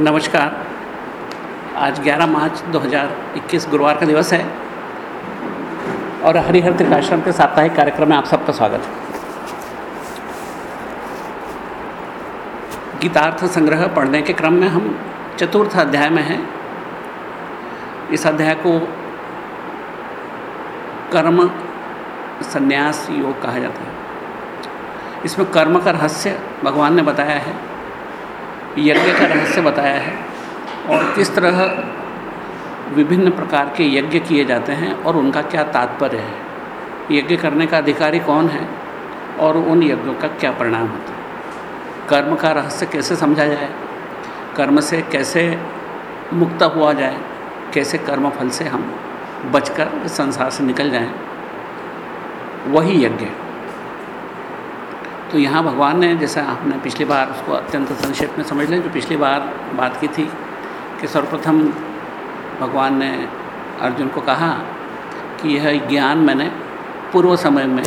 नमस्कार। आज 11 मार्च 2021 गुरुवार का दिवस है और हरिहर त्रिकाश्रम के साप्ताहिक कार्यक्रम में आप सबका स्वागत है। गीतार्थ संग्रह पढ़ने के क्रम में हम चतुर्थ अध्याय में हैं। इस अध्याय को कर्म संन्यास योग कहा जाता है। इसमें कर्म का रहस्य भगवान ने बताया है। यज्ञ का रहस्य बताया है और किस तरह विभिन्न प्रकार के यज्ञ किए जाते हैं और उनका क्या तात्पर्य है। यज्ञ करने का अधिकारी कौन है और उन यज्ञों का क्या परिणाम होता है। कर्म का रहस्य कैसे समझा जाए, कर्म से कैसे मुक्त हुआ जाए, कैसे कर्म फल से हम बचकर संसार से निकल जाएँ, वही यज्ञ। तो यहाँ भगवान ने, जैसा आपने पिछली बार उसको अत्यंत संक्षेप में समझ लें, जो पिछली बार बात की थी कि सर्वप्रथम भगवान ने अर्जुन को कहा कि यह ज्ञान मैंने पूर्व समय में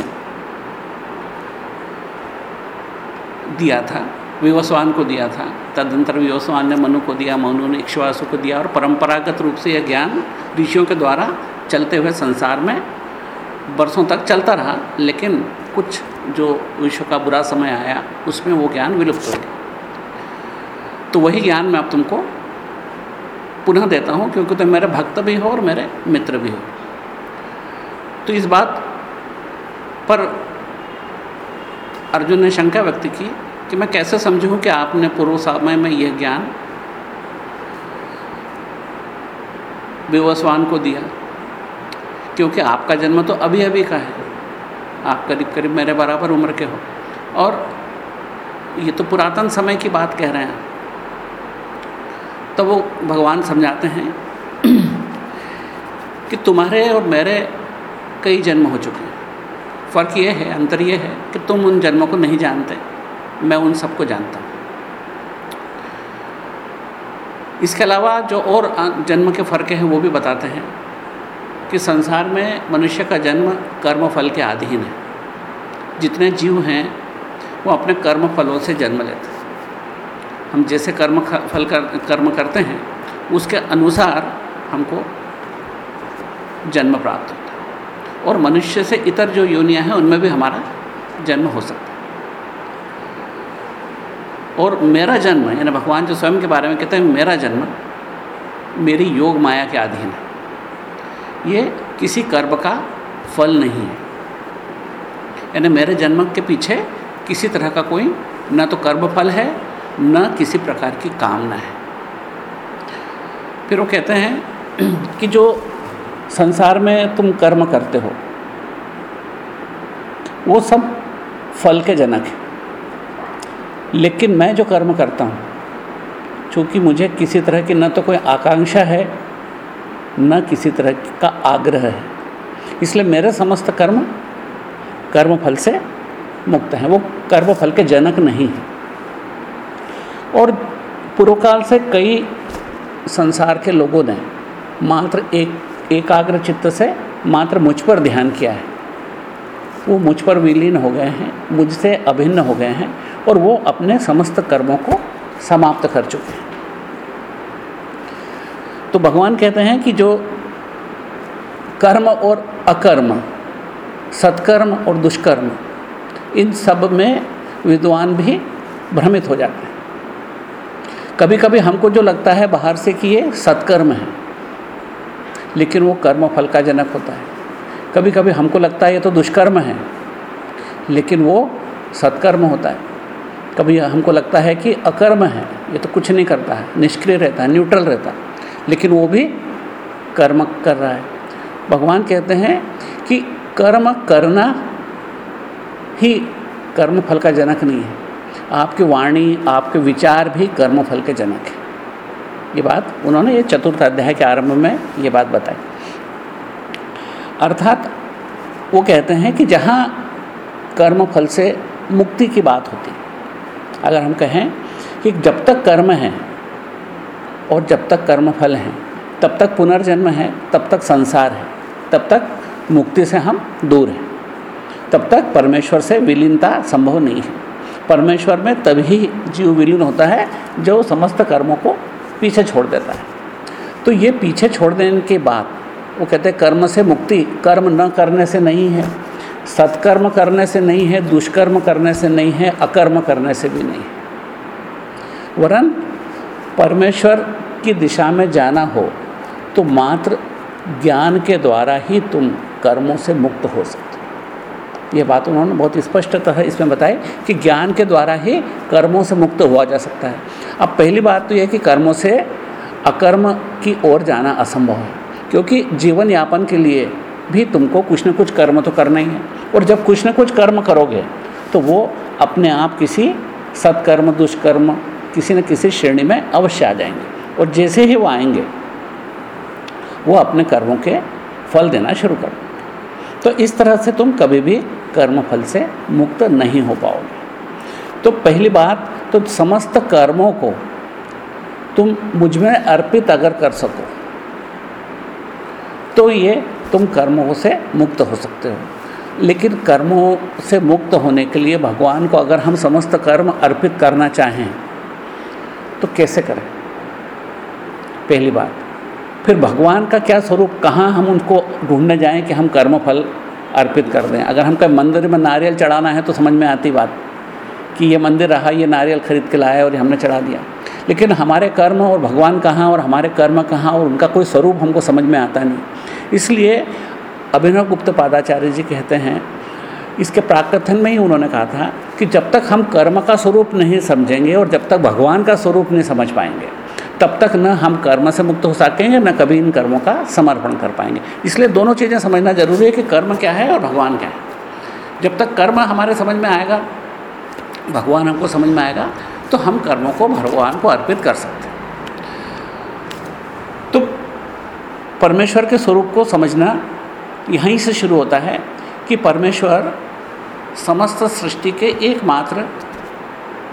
दिया था, विवस्वान को दिया था। तदंतर विवस्वान ने मनु को दिया, मनु ने इक्ष्वासु को दिया और परंपरागत रूप से यह ज्ञान ऋषियों के द्वारा चलते हुए संसार में बरसों तक चलता रहा। लेकिन कुछ जो विश्व का बुरा समय आया, उसमें वो ज्ञान विलुप्त हो गया। तो वही ज्ञान मैं अब तुमको पुनः देता हूँ, क्योंकि तुम तो मेरे भक्त भी हो और मेरे मित्र भी हो। तो इस बात पर अर्जुन ने शंका व्यक्त की कि मैं कैसे समझूं कि आपने पूर्व समय में यह ज्ञान विवस्वान को दिया? क्योंकि आपका जन्म तो अभी अभी का है। आप करीब करीब मेरे बराबर उम्र के हो। और ये तो पुरातन समय की बात कह रहे हैं। तो वो भगवान समझाते हैं कि तुम्हारे और मेरे कई जन्म हो चुके हैं। फ़र्क ये है, अंतर ये है कि तुम उन जन्मों को नहीं जानते। मैं उन सबको जानता हूँ। इसके अलावा जो और जन्म के फ़र्क हैं वो भी बताते हैं। कि संसार में मनुष्य का जन्म कर्म फल के अधीन है। जितने जीव हैं, वो अपने कर्म फलों से जन्म लेते हैं। हम जैसे कर्म फल कर, कर्म करते हैं, उसके अनुसार हमको जन्म प्राप्त होता है। और मनुष्य से इतर जो योनियाँ हैं, उनमें भी हमारा जन्म हो सकता है। और मेरा जन्म, यानी भगवान जो स्वयं के बारे में कहते हैं, मेरा जन्म मेरी योग माया के अधीन है। ये किसी कर्म का फल नहीं है। यानी मेरे जन्म के पीछे किसी तरह का कोई न तो कर्म फल है, न किसी प्रकार की कामना है। फिर वो कहते हैं कि जो संसार में तुम कर्म करते हो, वो सब फल के जनक है। लेकिन मैं जो कर्म करता हूँ, चूँकि मुझे किसी तरह की न तो कोई आकांक्षा है न किसी तरह का आग्रह है। इसलिए मेरे समस्त कर्म कर्म फल से मुक्त हैं। वो कर्म फल के जनक नहीं हैं। और पूर्वकाल से कई संसार के लोगों ने मात्र एक, एकाग्र चित्त से मात्र मुझ पर ध्यान किया है। वो मुझ पर विलीन हो गए हैं, मुझसे अभिन्न हो गए हैं और वो अपने समस्त कर्मों को समाप्त कर चुके हैं। तो भगवान कहते हैं कि जो कर्म और अकर्म, सत्कर्म और दुष्कर्म, इन सब में विद्वान भी भ्रमित हो जाते हैं। कभी कभी हमको जो लगता है बाहर से कि ये सत्कर्म है, लेकिन वो कर्म फल का जनक होता है। कभी कभी हमको लगता है ये तो दुष्कर्म है, लेकिन वो सत्कर्म होता है। कभी हमको लगता है कि अकर्म है, ये तो कुछ नहीं करता है, निष्क्रिय रहता है, न्यूट्रल रहता है। लेकिन वो भी कर्म कर रहा है। भगवान कहते हैं कि कर्म करना ही कर्म फल का जनक नहीं है। आपकी वाणी, आपके विचार भी कर्म फल के जनक है। ये बात उन्होंने ये चतुर्थ अध्याय के आरंभ में ये बात बताई। अर्थात वो कहते हैं कि जहाँ कर्म फल से मुक्ति की बात होती, अगर हम कहें कि जब तक कर्म है और जब तक कर्म फल हैं, तब तक पुनर्जन्म है, तब तक संसार है, तब तक मुक्ति से हम दूर हैं। तब तक परमेश्वर से विलीनता संभव नहीं है। परमेश्वर में तभी जीव विलीन होता है, जो समस्त कर्मों को पीछे छोड़ देता है। तो ये पीछे छोड़ देने के बाद, वो कहते हैं, कर्म से मुक्ति, कर्म न करने से नहीं है, सत्कर्म करने से नहीं है, दुष्कर्म करने से नहीं है, अकर्म करने से भी नहीं है। वरन परमेश्वर की दिशा में जाना हो तो मात्र ज्ञान के द्वारा ही तुम कर्मों से मुक्त हो सकते हो। ये बात उन्होंने बहुत स्पष्टतः इसमें बताई कि ज्ञान के द्वारा ही कर्मों से मुक्त हुआ जा सकता है। अब पहली बात तो यह कि कर्मों से अकर्म की ओर जाना असंभव है, क्योंकि जीवन यापन के लिए भी तुमको कुछ न कुछ कर्म तो करना ही है। और जब कुछ न कुछ कर्म करोगे तो वो अपने आप किसी सत्कर्म, दुष्कर्म किसी न किसी श्रेणी में अवश्य आ जाएँगे। और जैसे ही वो आएँगे, वो अपने कर्मों के फल देना शुरू कर तो इस तरह से तुम कभी भी कर्म फल से मुक्त नहीं हो पाओगे। तो पहली बात तो समस्त कर्मों को तुम मुझमें अर्पित अगर कर सको तो ये तुम कर्मों से मुक्त हो सकते हो। लेकिन कर्मों से मुक्त होने के लिए भगवान को अगर हम समस्त कर्म अर्पित करना चाहें तो कैसे करें? पहली बात। फिर भगवान का क्या स्वरूप? कहाँ हम उनको ढूँढने जाएँ कि हम कर्म फल अर्पित कर दें? अगर हम कहीं मंदिर में नारियल चढ़ाना है तो समझ में आती बात कि ये मंदिर रहा, ये नारियल खरीद के लाया और हमने चढ़ा दिया। लेकिन हमारे कर्म और भगवान कहाँ और हमारे कर्म कहाँ और उनका कोई स्वरूप हमको समझ में आता नहीं। इसलिए अभिनव गुप्त पादाचार्य जी कहते हैं, इसके प्राकथन में ही उन्होंने कहा था कि जब तक हम कर्म का स्वरूप नहीं समझेंगे और जब तक भगवान का स्वरूप नहीं समझ पाएँगे, तब तक न हम कर्म से मुक्त हो सकेंगे, न कभी इन कर्मों का समर्पण कर पाएँगे। इसलिए दोनों चीज़ें समझना ज़रूरी है कि कर्म क्या है और भगवान क्या है। जब तक कर्म हमारे समझ में आएगा, भगवान हमको समझ में आएगा तो हम कर्मों को भगवान को अर्पित कर सकते हैं। तो परमेश्वर के स्वरूप को समझना यहीं से शुरू होता है कि परमेश्वर समस्त सृष्टि के एकमात्र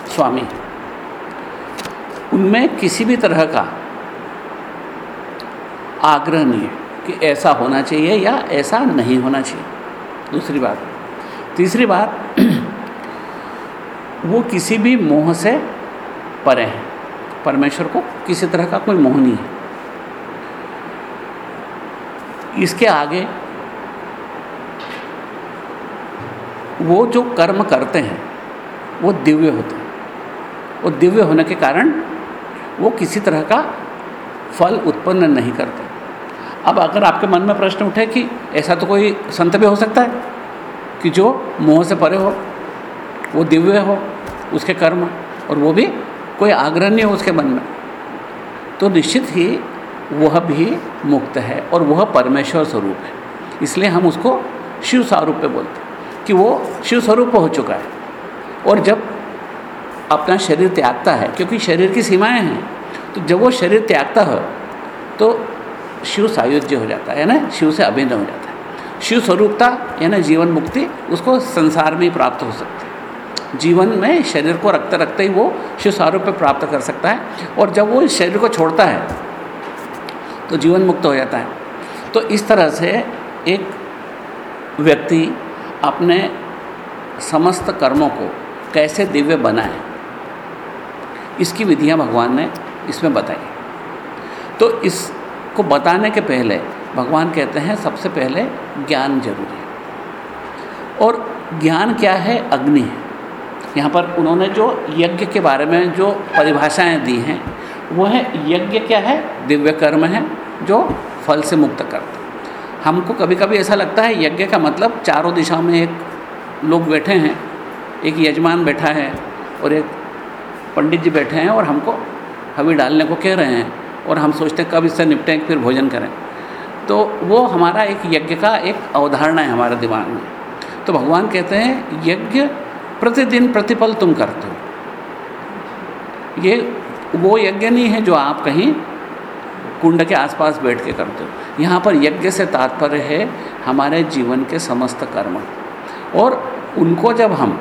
स्वामी उनमें किसी भी तरह का आग्रह नहीं है कि ऐसा होना चाहिए या ऐसा नहीं होना चाहिए। दूसरी बात। तीसरी बात, वो किसी भी मोह से परे हैं। परमेश्वर को किसी तरह का कोई मोह नहीं है। इसके आगे वो जो कर्म करते हैं, वो दिव्य होते हैं। वो दिव्य होने के कारण वो किसी तरह का फल उत्पन्न नहीं करते। अब अगर आपके मन में प्रश्न उठे कि ऐसा तो कोई संत भी हो सकता है कि जो मोह से परे हो, वो दिव्य हो उसके कर्म, और वो भी कोई आग्रह नहीं हो उसके मन में तो निश्चित ही वह भी मुक्त है और वह परमेश्वर स्वरूप है। इसलिए हम उसको शिव स्वरूप पे बोलते हैं। कि वो शिव स्वरूप हो चुका है। और जब अपना शरीर त्यागता है, क्योंकि शरीर की सीमाएँ हैं तो जब वो शरीर त्यागता है तो शिव सायुज्य हो जाता है ना शिव से अभिन्न हो जाता है। शिव स्वरूपता यानी जीवन मुक्ति, उसको संसार में प्राप्त हो सकती है। जीवन में शरीर को रखते रखते ही वो शिव स्वरूप पे प्राप्त कर सकता है, और जब वो इस शरीर को छोड़ता है तो जीवन मुक्त हो जाता है। तो इस तरह से एक व्यक्ति अपने समस्त कर्मों को कैसे दिव्य बनाए, इसकी विधियाँ भगवान ने इसमें बताई। तो इसको बताने के पहले भगवान कहते हैं, सबसे पहले ज्ञान ज़रूरी है। और ज्ञान क्या है? अग्नि है। यहाँ पर उन्होंने जो यज्ञ के बारे में जो परिभाषाएँ दी हैं, वो है यज्ञ क्या है? दिव्य कर्म है, जो फल से मुक्त करता हमको कभी कभी ऐसा लगता है यज्ञ का मतलब चारों दिशाओं में एक लोग बैठे हैं, एक यजमान बैठा है और एक पंडित जी बैठे हैं और हमको हवी डालने को कह रहे हैं और हम सोचते हैं कब इससे निपटें, फिर भोजन करें। तो वो हमारा एक यज्ञ का एक अवधारणा है हमारे दिमाग में। तो भगवान कहते हैं, यज्ञ प्रतिदिन प्रतिपल तुम करते हो। ये वो यज्ञ नहीं है जो आप कहीं कुंड के आसपास बैठ के करते हो। यहाँ पर यज्ञ से तात्पर्य है हमारे जीवन के समस्त कर्म। और उनको जब हम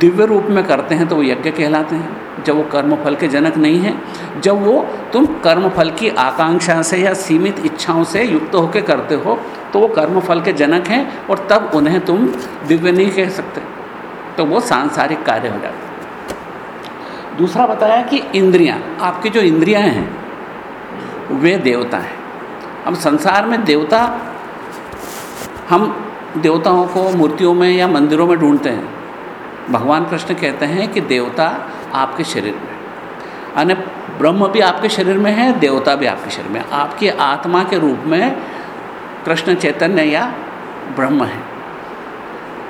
दिव्य रूप में करते हैं तो वो यज्ञ कहलाते हैं। जब वो कर्मफल के जनक नहीं हैं, जब वो तुम कर्मफल की आकांक्षा से या सीमित इच्छाओं से युक्त होकर करते हो तो वो कर्मफल के जनक हैं और तब उन्हें तुम दिव्य नहीं कह सकते। तो वो सांसारिक कार्य हो जाते दूसरा बताया कि इंद्रियाँ, आपकी जो इंद्रियाँ हैं, वे देवता हैं। अब संसार में देवता, हम देवताओं को मूर्तियों में या मंदिरों में ढूंढते हैं। भगवान कृष्ण कहते हैं कि देवता आपके शरीर में अने ब्रह्म भी आपके शरीर में है, देवता भी आपके शरीर में आपकी आत्मा के रूप में कृष्ण चैतन्य या ब्रह्म है,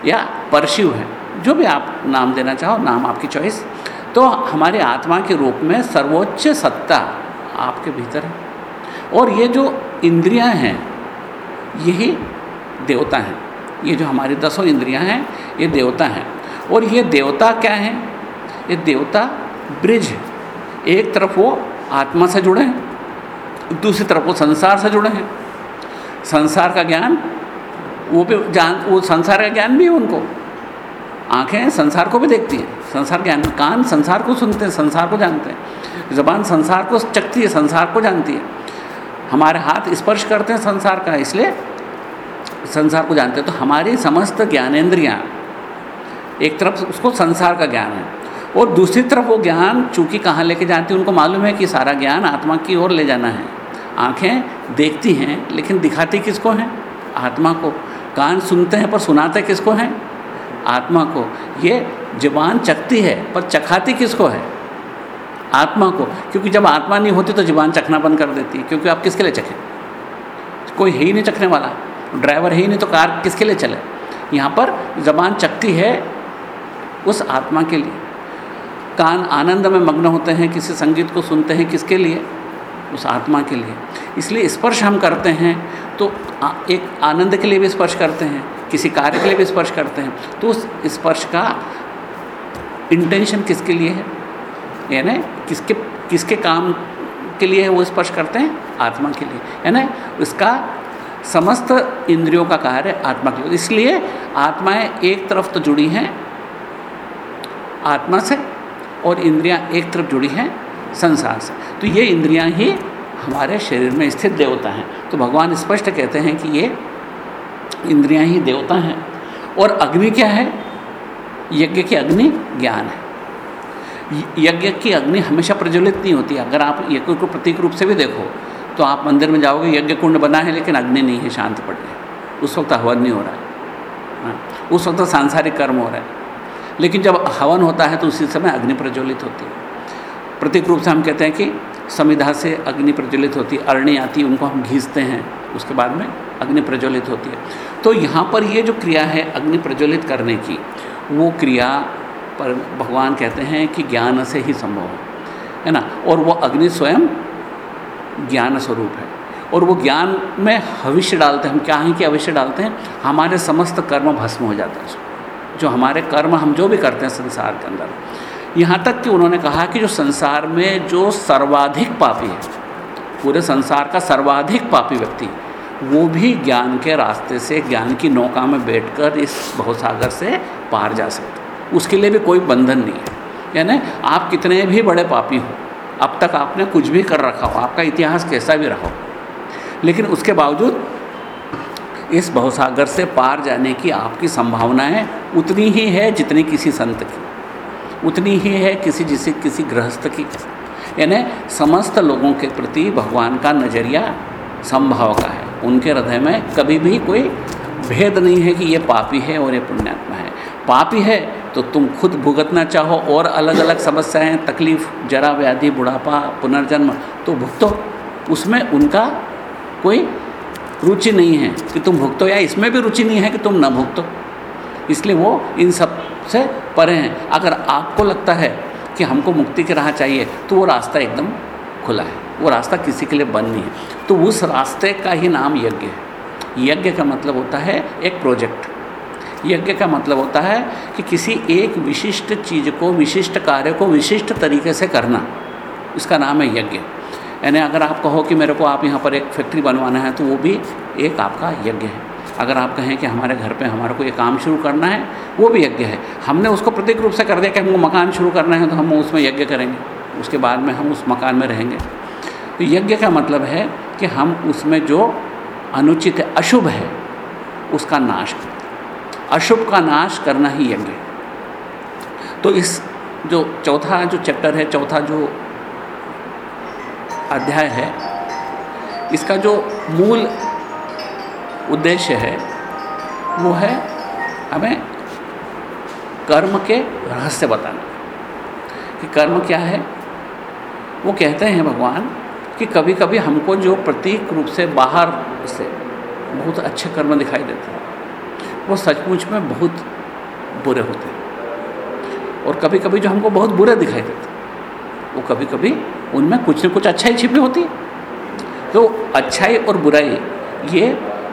या परशिव है, जो भी आप नाम देना चाहो, नाम आपकी चॉइस। तो हमारी आत्मा के रूप में सर्वोच्च सत्ता आपके भीतर है। और ये जो इंद्रियाँ हैं, यही देवता हैं। ये जो हमारी दसों इंद्रियाँ हैं, ये देवता हैं। और ये देवता क्या हैं? ये देवता ब्रिज है। एक तरफ़ वो आत्मा से जुड़े हैं, दूसरी तरफ़ वो संसार से जुड़े हैं। संसार का ज्ञान, वो भी जान, वो संसार का ज्ञान भी है उनको। आँखें संसार को भी देखती हैं। संसार ज्ञान, कान संसार को सुनते हैं, संसार को जानते हैं। जबान संसार को चखती है, संसार को जानती है। हमारे हाथ स्पर्श करते हैं संसार का, इसलिए संसार को जानते हैं। तो हमारी समस्त ज्ञानेन्द्रियाँ एक तरफ़ उसको संसार का ज्ञान है और दूसरी तरफ़ वो ज्ञान चूँकि कहाँ लेके जाती है, उनको मालूम है कि सारा ज्ञान आत्मा की ओर ले जाना है। आँखें देखती हैं, लेकिन दिखाती किसको हैं? आत्मा को। कान सुनते हैं पर सुनाते किसको हैं? आत्मा को। ये जबान चखती है पर चखाती किसको है? आत्मा को, क्योंकि जब आत्मा नहीं होती तो जबान चखना बंद कर देती है, क्योंकि आप किसके लिए चखें? कोई है ही नहीं चखने वाला, ड्राइवर है ही नहीं तो कार किसके लिए चले? यहाँ पर जबान चखती है उस आत्मा के लिए। कान आनंद में मग्न होते हैं, किसी संगीत को सुनते हैं, किसके लिए? उस आत्मा के लिए। इसलिए स्पर्श हम करते हैं तो एक आनंद के लिए भी स्पर्श करते हैं, किसी कार्य के लिए भी स्पर्श करते हैं तो उस स्पर्श का इंटेंशन किसके लिए है? यानी किसके किसके काम के लिए वो स्पर्श करते हैं? आत्मा के लिए। यानी उसका समस्त इंद्रियों का कार्य आत्मा के लिए। इसलिए आत्माएँ एक तरफ़ तो जुड़ी हैं आत्मा से और इंद्रियाँ एक तरफ़ जुड़ी हैं संसार से। तो ये इंद्रियाँ ही हमारे शरीर में स्थित देवता हैं। तो भगवान स्पष्ट कहते हैं कि ये इंद्रियाँ ही देवता हैं। और अग्नि क्या है? यज्ञ की अग्नि ज्ञान है। यज्ञ की अग्नि हमेशा प्रज्वलित नहीं होती। अगर आप यज्ञ को प्रतीक रूप से भी देखो तो आप मंदिर में जाओगे यज्ञ कुंड बना है लेकिन अग्नि नहीं है शांत पड़ है उस वक्त हवन नहीं हो रहा है। हाँ, उस वक्त सांसारिक कर्म हो रहा है। लेकिन जब हवन होता है तो उसी समय अग्नि प्रज्वलित होती है। प्रतीक रूप से हम कहते हैं कि समिधा से अग्नि प्रज्वलित होती है। अरणी आती है उनको हम घीसते हैं। उसके बाद में अग्नि प्रज्वलित होती है। तो यहाँ पर ये जो क्रिया है अग्नि प्रज्वलित करने की वो क्रिया पर भगवान कहते हैं कि ज्ञान से ही संभव है है ना? और वो अग्नि स्वयं ज्ञान स्वरूप है। और वो ज्ञान में भविष्य डालते हैं। हम क्या हैं कि अवश्य डालते हैं? हमारे समस्त कर्म भस्म हो जाते हैं जो हमारे कर्म हम जो भी करते हैं संसार के अंदर। यहाँ तक कि उन्होंने कहा कि जो संसार में जो सर्वाधिक पापी है, पूरे संसार का सर्वाधिक पापी व्यक्ति, वो भी ज्ञान के रास्ते से, ज्ञान की नौका में बैठकर इस भवसागर से पार जा सकते उसके लिए भी कोई बंधन नहीं है। यानी आप कितने भी बड़े पापी हो, अब तक आपने कुछ भी कर रखा हो, आपका इतिहास कैसा भी रहा हो। लेकिन उसके बावजूद, इस भवसागर से पार जाने की आपकी संभावनाएँ उतनी ही है जितनी किसी संत की। उतनी ही है किसी जिसे किसी गृहस्थ की। यानी समस्त लोगों के प्रति भगवान का नज़रिया संभाव का है। उनके हृदय में कभी भी कोई भेद नहीं है कि ये पापी है और ये पुण्यात्मा है। पापी है तो तुम खुद भुगतना चाहो और अलग अलग समस्याएँ, तकलीफ़, जरा व्याधि, बुढ़ापा, पुनर्जन्म तो भुगतो। उसमें उनका कोई रुचि नहीं है कि तुम भुगतो, या इसमें भी रुचि नहीं है कि तुम न भुगतो। इसलिए वो इन सबसे परे हैं। अगर आपको लगता है कि हमको मुक्ति की राह चाहिए तो वो रास्ता एकदम खुला है। वो रास्ता किसी के लिए बंद नहीं है। तो उस रास्ते का ही नाम यज्ञ है। यज्ञ का मतलब होता है एक प्रोजेक्ट। यज्ञ का मतलब होता है कि किसी एक विशिष्ट चीज़ को, विशिष्ट कार्य को विशिष्ट तरीके से करना। इसका नाम है यज्ञ। यानी अगर आप कहो कि मेरे को आप यहाँ पर एक फैक्ट्री बनवाना है तो वो भी एक आपका यज्ञ है। अगर आप कहें कि हमारे घर पे हमारे को ये काम शुरू करना है, वो भी यज्ञ है। हमने उसको प्रतीक रूप से कर दिया कि हमको मकान शुरू करना है तो हम उसमें यज्ञ करेंगे। उसके बाद में हम उस मकान में रहेंगे। तो यज्ञ का मतलब है कि हम उसमें जो अनुचित है अशुभ है, उसका नाश अशुभ का नाश करना ही यज्ञ है। तो इस जो चौथा जो चैप्टर है, चौथा जो अध्याय है, इसका जो मूल उद्देश्य है, वो है हमें कर्म के रहस्य बताना। कि कर्म क्या है? वो कहते हैं भगवान कि कभी कभी हमको जो प्रतीक रूप से बाहर से बहुत अच्छे कर्म दिखाई देते हैं। वो सचमुच में बहुत बुरे होते हैं। और कभी कभी जो हमको बहुत बुरे दिखाई देते वो कभी कभी उनमें कुछ न कुछ अच्छाई छिपी होती है। तो अच्छाई और बुराई, ये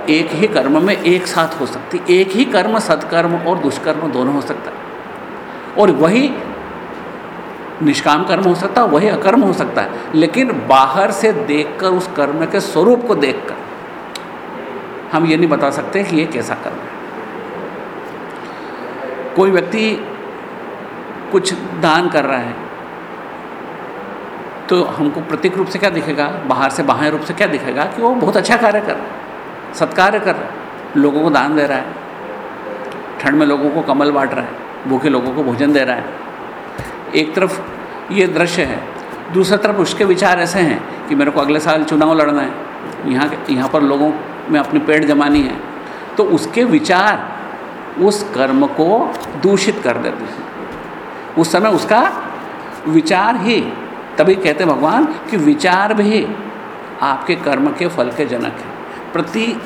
एक ही कर्म में एक साथ हो सकती, एक ही कर्म सत्कर्म और दुष्कर्म दोनों हो सकता है। और वही निष्काम कर्म हो सकता है वही अकर्म हो सकता है, लेकिन बाहर से देखकर, उस कर्म के स्वरूप को देखकर, हम ये नहीं बता सकते कि ये कैसा कर्म है। कोई व्यक्ति कुछ दान कर रहा है तो हमको प्रतीक रूप से क्या दिखेगा? बाहर से बाह्य रूप से क्या दिखेगा कि वो बहुत अच्छा कार्य कर रहा है, सत्कार्य कर रहा है, लोगों को दान दे रहा है, ठंड में लोगों को कमल बांट रहा है, भूखे लोगों को भोजन दे रहा है। एक तरफ़ ये दृश्य है, दूसरी तरफ़ उसके विचार ऐसे हैं कि मेरे को अगले साल चुनाव लड़ना है, यहाँ यहाँ पर लोगों में अपनी पेड़ जमानी है तो उसके विचार उस कर्म को दूषित कर देते हैं। उस समय उसका विचार ही। तभी कहते भगवान कि विचार भी आपके कर्म के फल के जनक है। प्रति,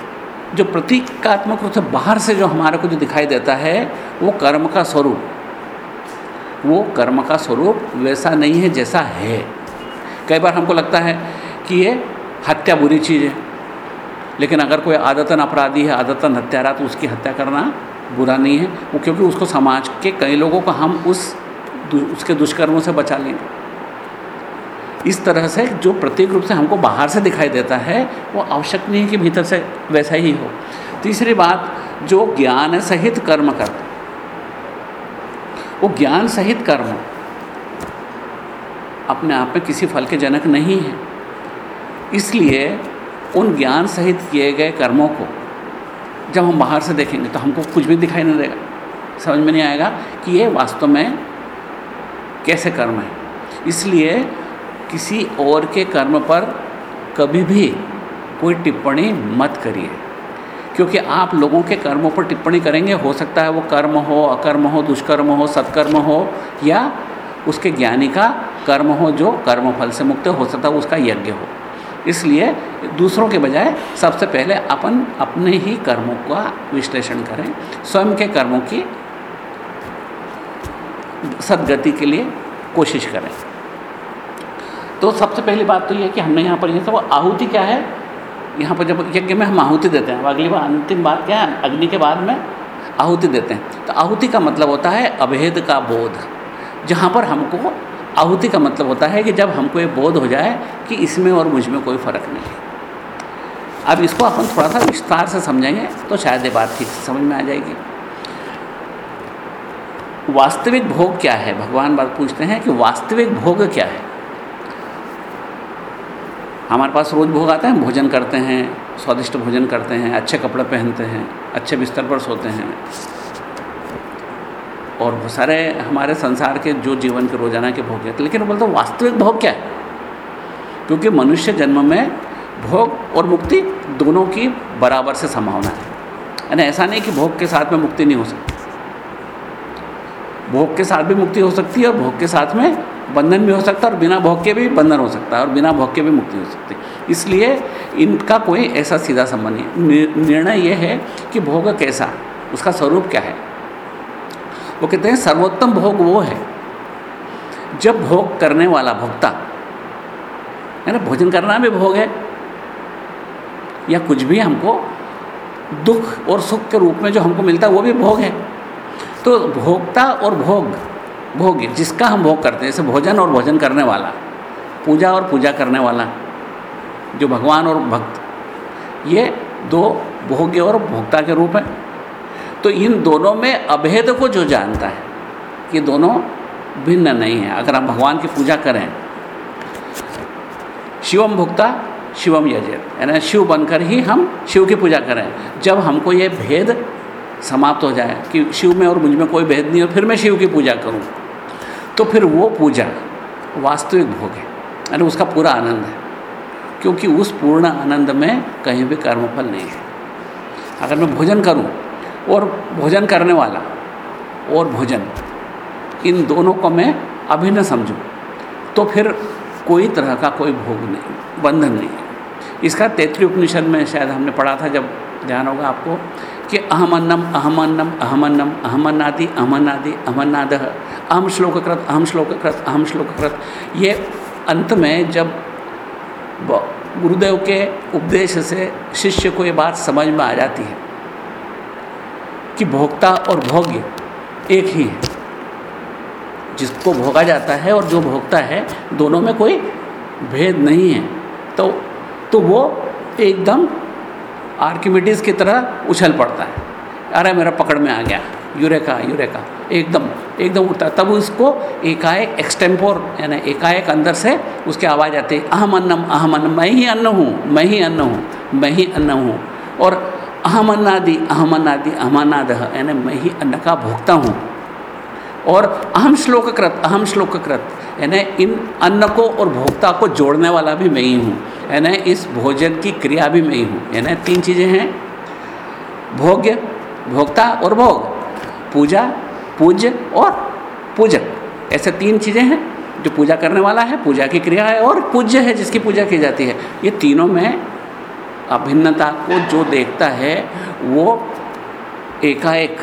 जो प्रतीकात्मक रूप से बाहर से जो हमारे को जो दिखाई देता है, वो कर्म का स्वरूप। वो कर्म का स्वरूप वैसा नहीं है जैसा है। कई बार हमको लगता है कि ये हत्या बुरी चीज़ है। लेकिन अगर कोई आदतन अपराधी है, आदतन हत्यारा तो उसकी हत्या करना बुरा नहीं है, वो क्योंकि उसको समाज के कई लोगों को हम उस उसके दुष्कर्मों से बचा लेंगे। इस तरह से जो प्रत्येक रूप से हमको बाहर से दिखाई देता है, वो आवश्यक नहीं है कि भीतर से वैसा ही हो। तीसरी बात, जो ज्ञान सहित कर्म करते वो ज्ञान सहित कर्म अपने आप में किसी फल के जनक नहीं है। इसलिए उन ज्ञान सहित किए गए कर्मों को जब हम बाहर से देखेंगे तो हमको कुछ भी दिखाई नहीं देगा। समझ में नहीं आएगा कि ये वास्तव में कैसे कर्म है। इसलिए किसी और के कर्म पर कभी भी कोई टिप्पणी मत करिए। क्योंकि आप लोगों के कर्मों पर टिप्पणी करेंगे, हो सकता है वो कर्म हो, अकर्म हो, दुष्कर्म हो, सत्कर्म हो, या उसके ज्ञानी का कर्म हो जो कर्म फल से मुक्त हो सकता है उसका यज्ञ हो। इसलिए दूसरों के बजाय सबसे पहले अपन अपने ही कर्मों का विश्लेषण करें, स्वयं के कर्मों की सदगति के लिए कोशिश करें। तो सबसे पहली बात तो ये कि हमने यहाँ पर ये सब आहुति क्या है? यहाँ पर जब यज्ञ में हम आहुति देते हैं अगली बार, अंतिम बात क्या है? अग्नि के बाद में आहुति देते हैं। तो आहुति का मतलब होता है अभेद का बोध, जहाँ पर हमको आहुति का मतलब होता है कि जब हमको ये बोध हो जाए कि इसमें और मुझमें कोई फ़र्क नहीं है। अब इसको अपन थोड़ा सा विस्तार से समझेंगे तो शायद ये बात ठीक से समझ में आ जाएगी। वास्तविक भोग क्या है? भगवान बात पूछते हैं कि वास्तविक भोग क्या है? हमारे पास रोज़ भोग आता है भोजन करते हैं, स्वादिष्ट भोजन करते हैं, अच्छे कपड़े पहनते हैं, अच्छे बिस्तर पर सोते हैं। और बहुत सारे हमारे संसार के जो जीवन के रोज़ाना के भोग हैं। लेकिन बोलते वास्तविक भोग क्या है? क्योंकि मनुष्य जन्म में भोग और मुक्ति दोनों की बराबर से संभावना है। यानी ऐसा नहीं कि भोग के साथ में मुक्ति नहीं हो सकती। भोग के साथ भी मुक्ति हो सकती है और भोग के साथ में बंधन भी हो सकता है और बिना भोग के भी बंधन हो सकता है और बिना भोग के भी मुक्ति हो सकती है। इसलिए इनका कोई ऐसा सीधा संबंध नहीं निर्णय यह है कि भोग कैसा, उसका स्वरूप क्या है। वो कहते हैं सर्वोत्तम भोग वो है। जब भोग करने वाला भोक्ता, है ना, भोजन करना भी भोग है, या कुछ भी हमको दुख और सुख के रूप में जो हमको मिलता है, वो भी भोग है। तो भोक्ता और भोग भोग जिसका हम भोग करते हैं, जैसे भोजन और भोजन करने वाला, पूजा और पूजा करने वाला, जो भगवान और भक्त, ये दो भोग्य और भोक्ता के रूप हैं। तो इन दोनों में अभेद को जो जानता है कि दोनों भिन्न नहीं है। अगर हम भगवान की पूजा करें, शिवम भुक्ता, शिवम यजत। यानी शिव बनकर ही हम शिव की पूजा करें। जब हमको ये भेद समाप्त हो जाए कि शिव में और मुझमें कोई भेद नहीं हो, फिर मैं शिव की पूजा करूँ। तो फिर वो पूजा वास्तविक भोग है। यानी उसका पूरा आनंद है। क्योंकि उस पूर्ण आनंद में कहीं भी कर्मफल नहीं है। अगर मैं भोजन करूँ और भोजन करने वाला और भोजन, इन दोनों को मैं अभिन्न समझूं। तो फिर कोई तरह का कोई भोग नहीं, बंधन नहीं इसका तैतृय उपनिषद में शायद हमने पढ़ा था, जब ध्यान होगा आपको, कि अहमन्नम अहमन्नम अहमन्नम, अहमन्नादि अहमन्नादि, अहमन्नाद, अहम श्लोककृत अहम श्लोककृत अहम श्लोककृत। ये अंत में जब गुरुदेव के उपदेश से शिष्य को ये बात समझ में आ जाती है कि भोक्ता और भोग्य एक ही है। जिसको भोगा जाता है और जो भोगता है, दोनों में कोई भेद नहीं है। तो तो वो एकदम आर्किमिडीज की तरह उछल पड़ता है। अरे, मेरा पकड़ में आ गया। Eureka eureka. एकदम एकदम उठता तब उसको एकाएक एक्सटेम्पोर यानी एकाएक अंदर से उसकी आवाज़ आती है अहम अन्नम अहम अन्न मैं ही अन्न हूँ, मैं ही अन्न हूँ, मैं ही अन्न हूँ। और अहम अन्नादि अहम अन्नादि अहमानाद, यानी मैं ही अन्न का भोगता हूँ। और अहम श्लोककृत अहम श्लोककृत, यानी इन अन्न को और भोक्ता को जोड़ने वाला भी मैं ही हूँ। यानी इस भोजन की क्रिया भी मैं ही हूँ। यानी तीन चीज़ें हैं, भोग्य, भोक्ता और भोग, पूजा, पूज्य और पूजक। ऐसे तीन चीज़ें हैं जो पूजा करने वाला है, पूजा की क्रिया है और पूज्य है जिसकी पूजा की जाती है। ये तीनों में अभिन्नता को जो देखता है, वो एकाएक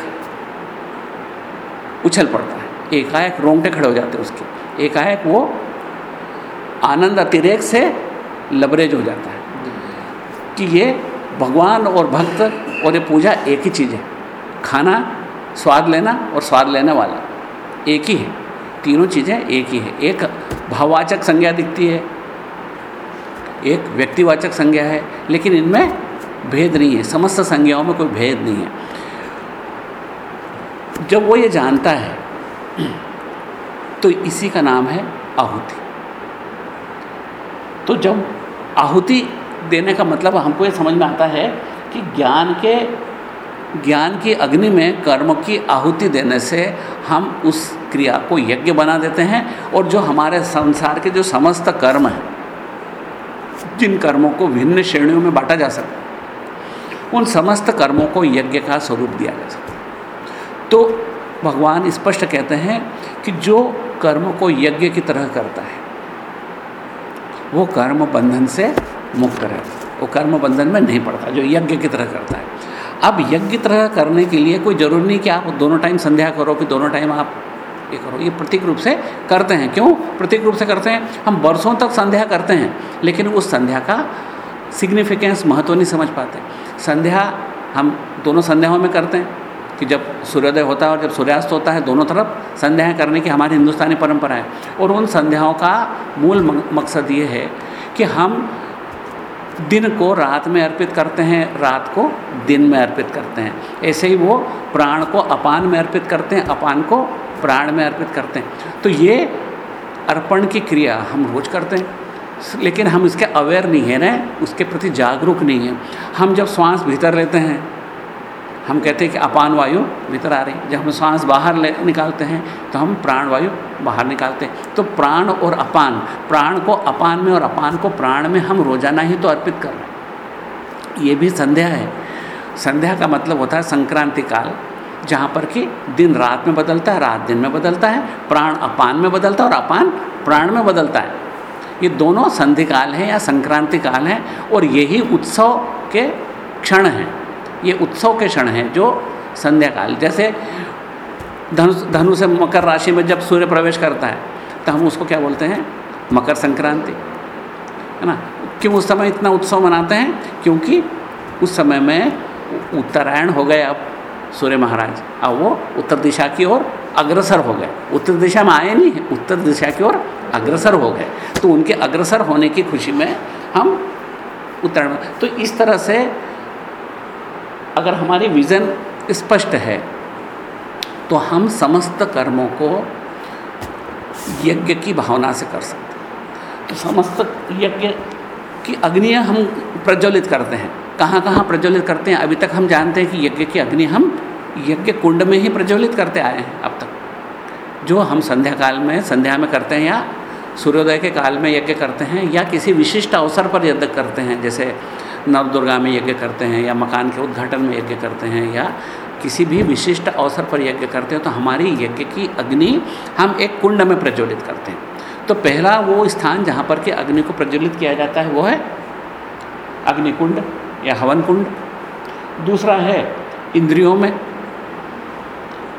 उछल पड़ता है। एकाएक रोंगटे खड़े हो जाते हैं उसके। एकाएक वो आनंद अतिरेक से लबरेज हो जाता है। कि ये भगवान और भक्त और ये पूजा एक ही चीज़ है। खाना, स्वाद लेना और स्वाद लेने वाला एक ही है। तीनों चीज़ें एक ही है। एक भाववाचक संज्ञा दिखती है। एक व्यक्तिवाचक संज्ञा है, लेकिन इनमें भेद नहीं है, समस्त संज्ञाओं में कोई भेद नहीं है। जब वो ये जानता है तो इसी का नाम है आहुति। तो जब आहुति देने का मतलब हमको ये समझ में आता है कि ज्ञान के, ज्ञान की अग्नि में कर्म की आहुति देने से हम उस क्रिया को यज्ञ बना देते हैं, और जो हमारे संसार के जो समस्त कर्म हैं जिन कर्मों को भिन्न श्रेणियों में बांटा जा सकता उन समस्त कर्मों को यज्ञ का स्वरूप दिया जा सकता तो भगवान स्पष्ट कहते हैं कि जो कर्म को यज्ञ की तरह करता है, वो कर्म बंधन से मुक्त रहता है। वो कर्म बंधन में नहीं पड़ता, जो यज्ञ की तरह करता है। अब यज्ञ तरह करने के लिए कोई ज़रूरी नहीं कि आप दोनों टाइम संध्या करो कि दोनों टाइम आप ये करो, ये प्रतीक रूप से करते हैं। क्यों? प्रतीक रूप से करते हैं। हम वर्षों तक संध्या करते हैं, लेकिन उस संध्या का सिग्निफिकेंस महत्व नहीं समझ पाते। संध्या, हम दोनों संध्याओं में करते हैं कि जब सूर्योदय होता है और जब सूर्यास्त होता है दोनों तरफ़ संध्याएँ करने की हमारी हिंदुस्तानी परंपरा है। और उन संध्याओं का मूल मकसद ये है कि हम दिन को रात में अर्पित करते हैं, रात को दिन में अर्पित करते हैं। ऐसे ही वो प्राण को अपान में अर्पित करते हैं, अपान को प्राण में अर्पित करते हैं। तो ये अर्पण की क्रिया हम रोज करते हैं। लेकिन हम इसके अवेयर नहीं है ना, उसके प्रति जागरूक नहीं है। हम जब श्वास भीतर लेते हैं, हम कहते हैं कि अपान वायु भीतर आ रही जब हम श्वास बाहर ले निकालते हैं तो हम प्राण वायु बाहर निकालते हैं। तो प्राण और अपान, प्राण को अपान में और अपान को प्राण में हम रोज़ाना ही तो अर्पित कर रहे हैं। ये भी संध्या है। संध्या का मतलब होता है संक्रांति काल। जहाँ पर कि दिन रात में बदलता है, रात दिन में बदलता है, प्राण अपान में बदलता है और अपान प्राण में बदलता है। ये दोनों संधि काल हैं या संक्रांति काल हैं और यही उत्सव के क्षण हैं। ये उत्सव के क्षण हैं जो संध्या काल जैसे धनु धनु से मकर राशि में जब सूर्य प्रवेश करता है तो हम उसको क्या बोलते हैं? मकर संक्रांति। है ना? क्यों उस समय इतना उत्सव मनाते हैं? क्योंकि उस समय में उत्तरायण हो गए अब। सूर्य महाराज। अब वो उत्तर दिशा की ओर अग्रसर हो गए। उत्तर दिशा में आए नहीं, उत्तर दिशा की ओर अग्रसर हो गए। तो उनके अग्रसर होने की खुशी में हम उत्तरायण तो इस तरह से अगर हमारी विज़न स्पष्ट है तो हम समस्त कर्मों को यज्ञ की भावना से कर सकते हैं। तो समस्त यज्ञ की अग्नियाँ हम प्रज्वलित करते हैं। कहाँ कहाँ प्रज्वलित करते हैं? अभी तक हम जानते हैं कि यज्ञ की अग्नि हम यज्ञ कुंड में ही प्रज्वलित करते आए हैं अब तक। जो हम संध्या काल में, संध्या में करते हैं या सूर्योदय के काल में यज्ञ करते हैं या किसी विशिष्ट अवसर पर यज्ञ करते हैं, जैसे नवदुर्गा में यज्ञ करते हैं या मकान के उद्घाटन में यज्ञ करते हैं या किसी भी विशिष्ट अवसर पर यज्ञ करते हैं तो हमारी यज्ञ की अग्नि हम एक कुंड में प्रज्वलित करते हैं। तो पहला वो स्थान जहाँ पर कि अग्नि को प्रज्वलित किया जाता है, वो है अग्निकुंड। या हवन कुंड दूसरा है इंद्रियों में।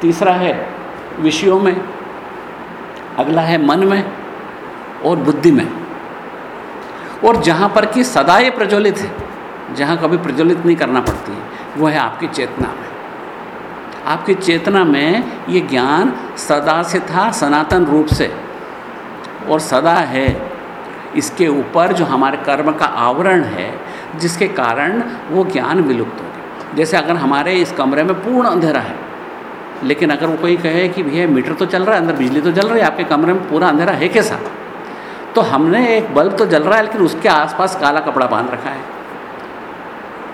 तीसरा है विषयों में। अगला है मन में और बुद्धि में। और जहाँ पर कि सदा ये प्रज्वलित है, जहाँ कभी प्रज्वलित नहीं करना पड़ती है, वो है आपकी चेतना में। आपकी चेतना में ये ज्ञान सदा से था, सनातन रूप से। और सदा है, इसके ऊपर जो हमारे कर्म का आवरण है जिसके कारण वो ज्ञान विलुप्त हो गया। जैसे अगर हमारे इस कमरे में पूर्ण अंधेरा है, लेकिन अगर वो कोई कहे कि भैया मीटर तो चल रहा है, अंदर बिजली तो जल रही है, आपके कमरे में पूरा अंधेरा है कैसा तो हमने एक बल्ब तो जल रहा है, लेकिन उसके आसपास काला कपड़ा बाँध रखा है।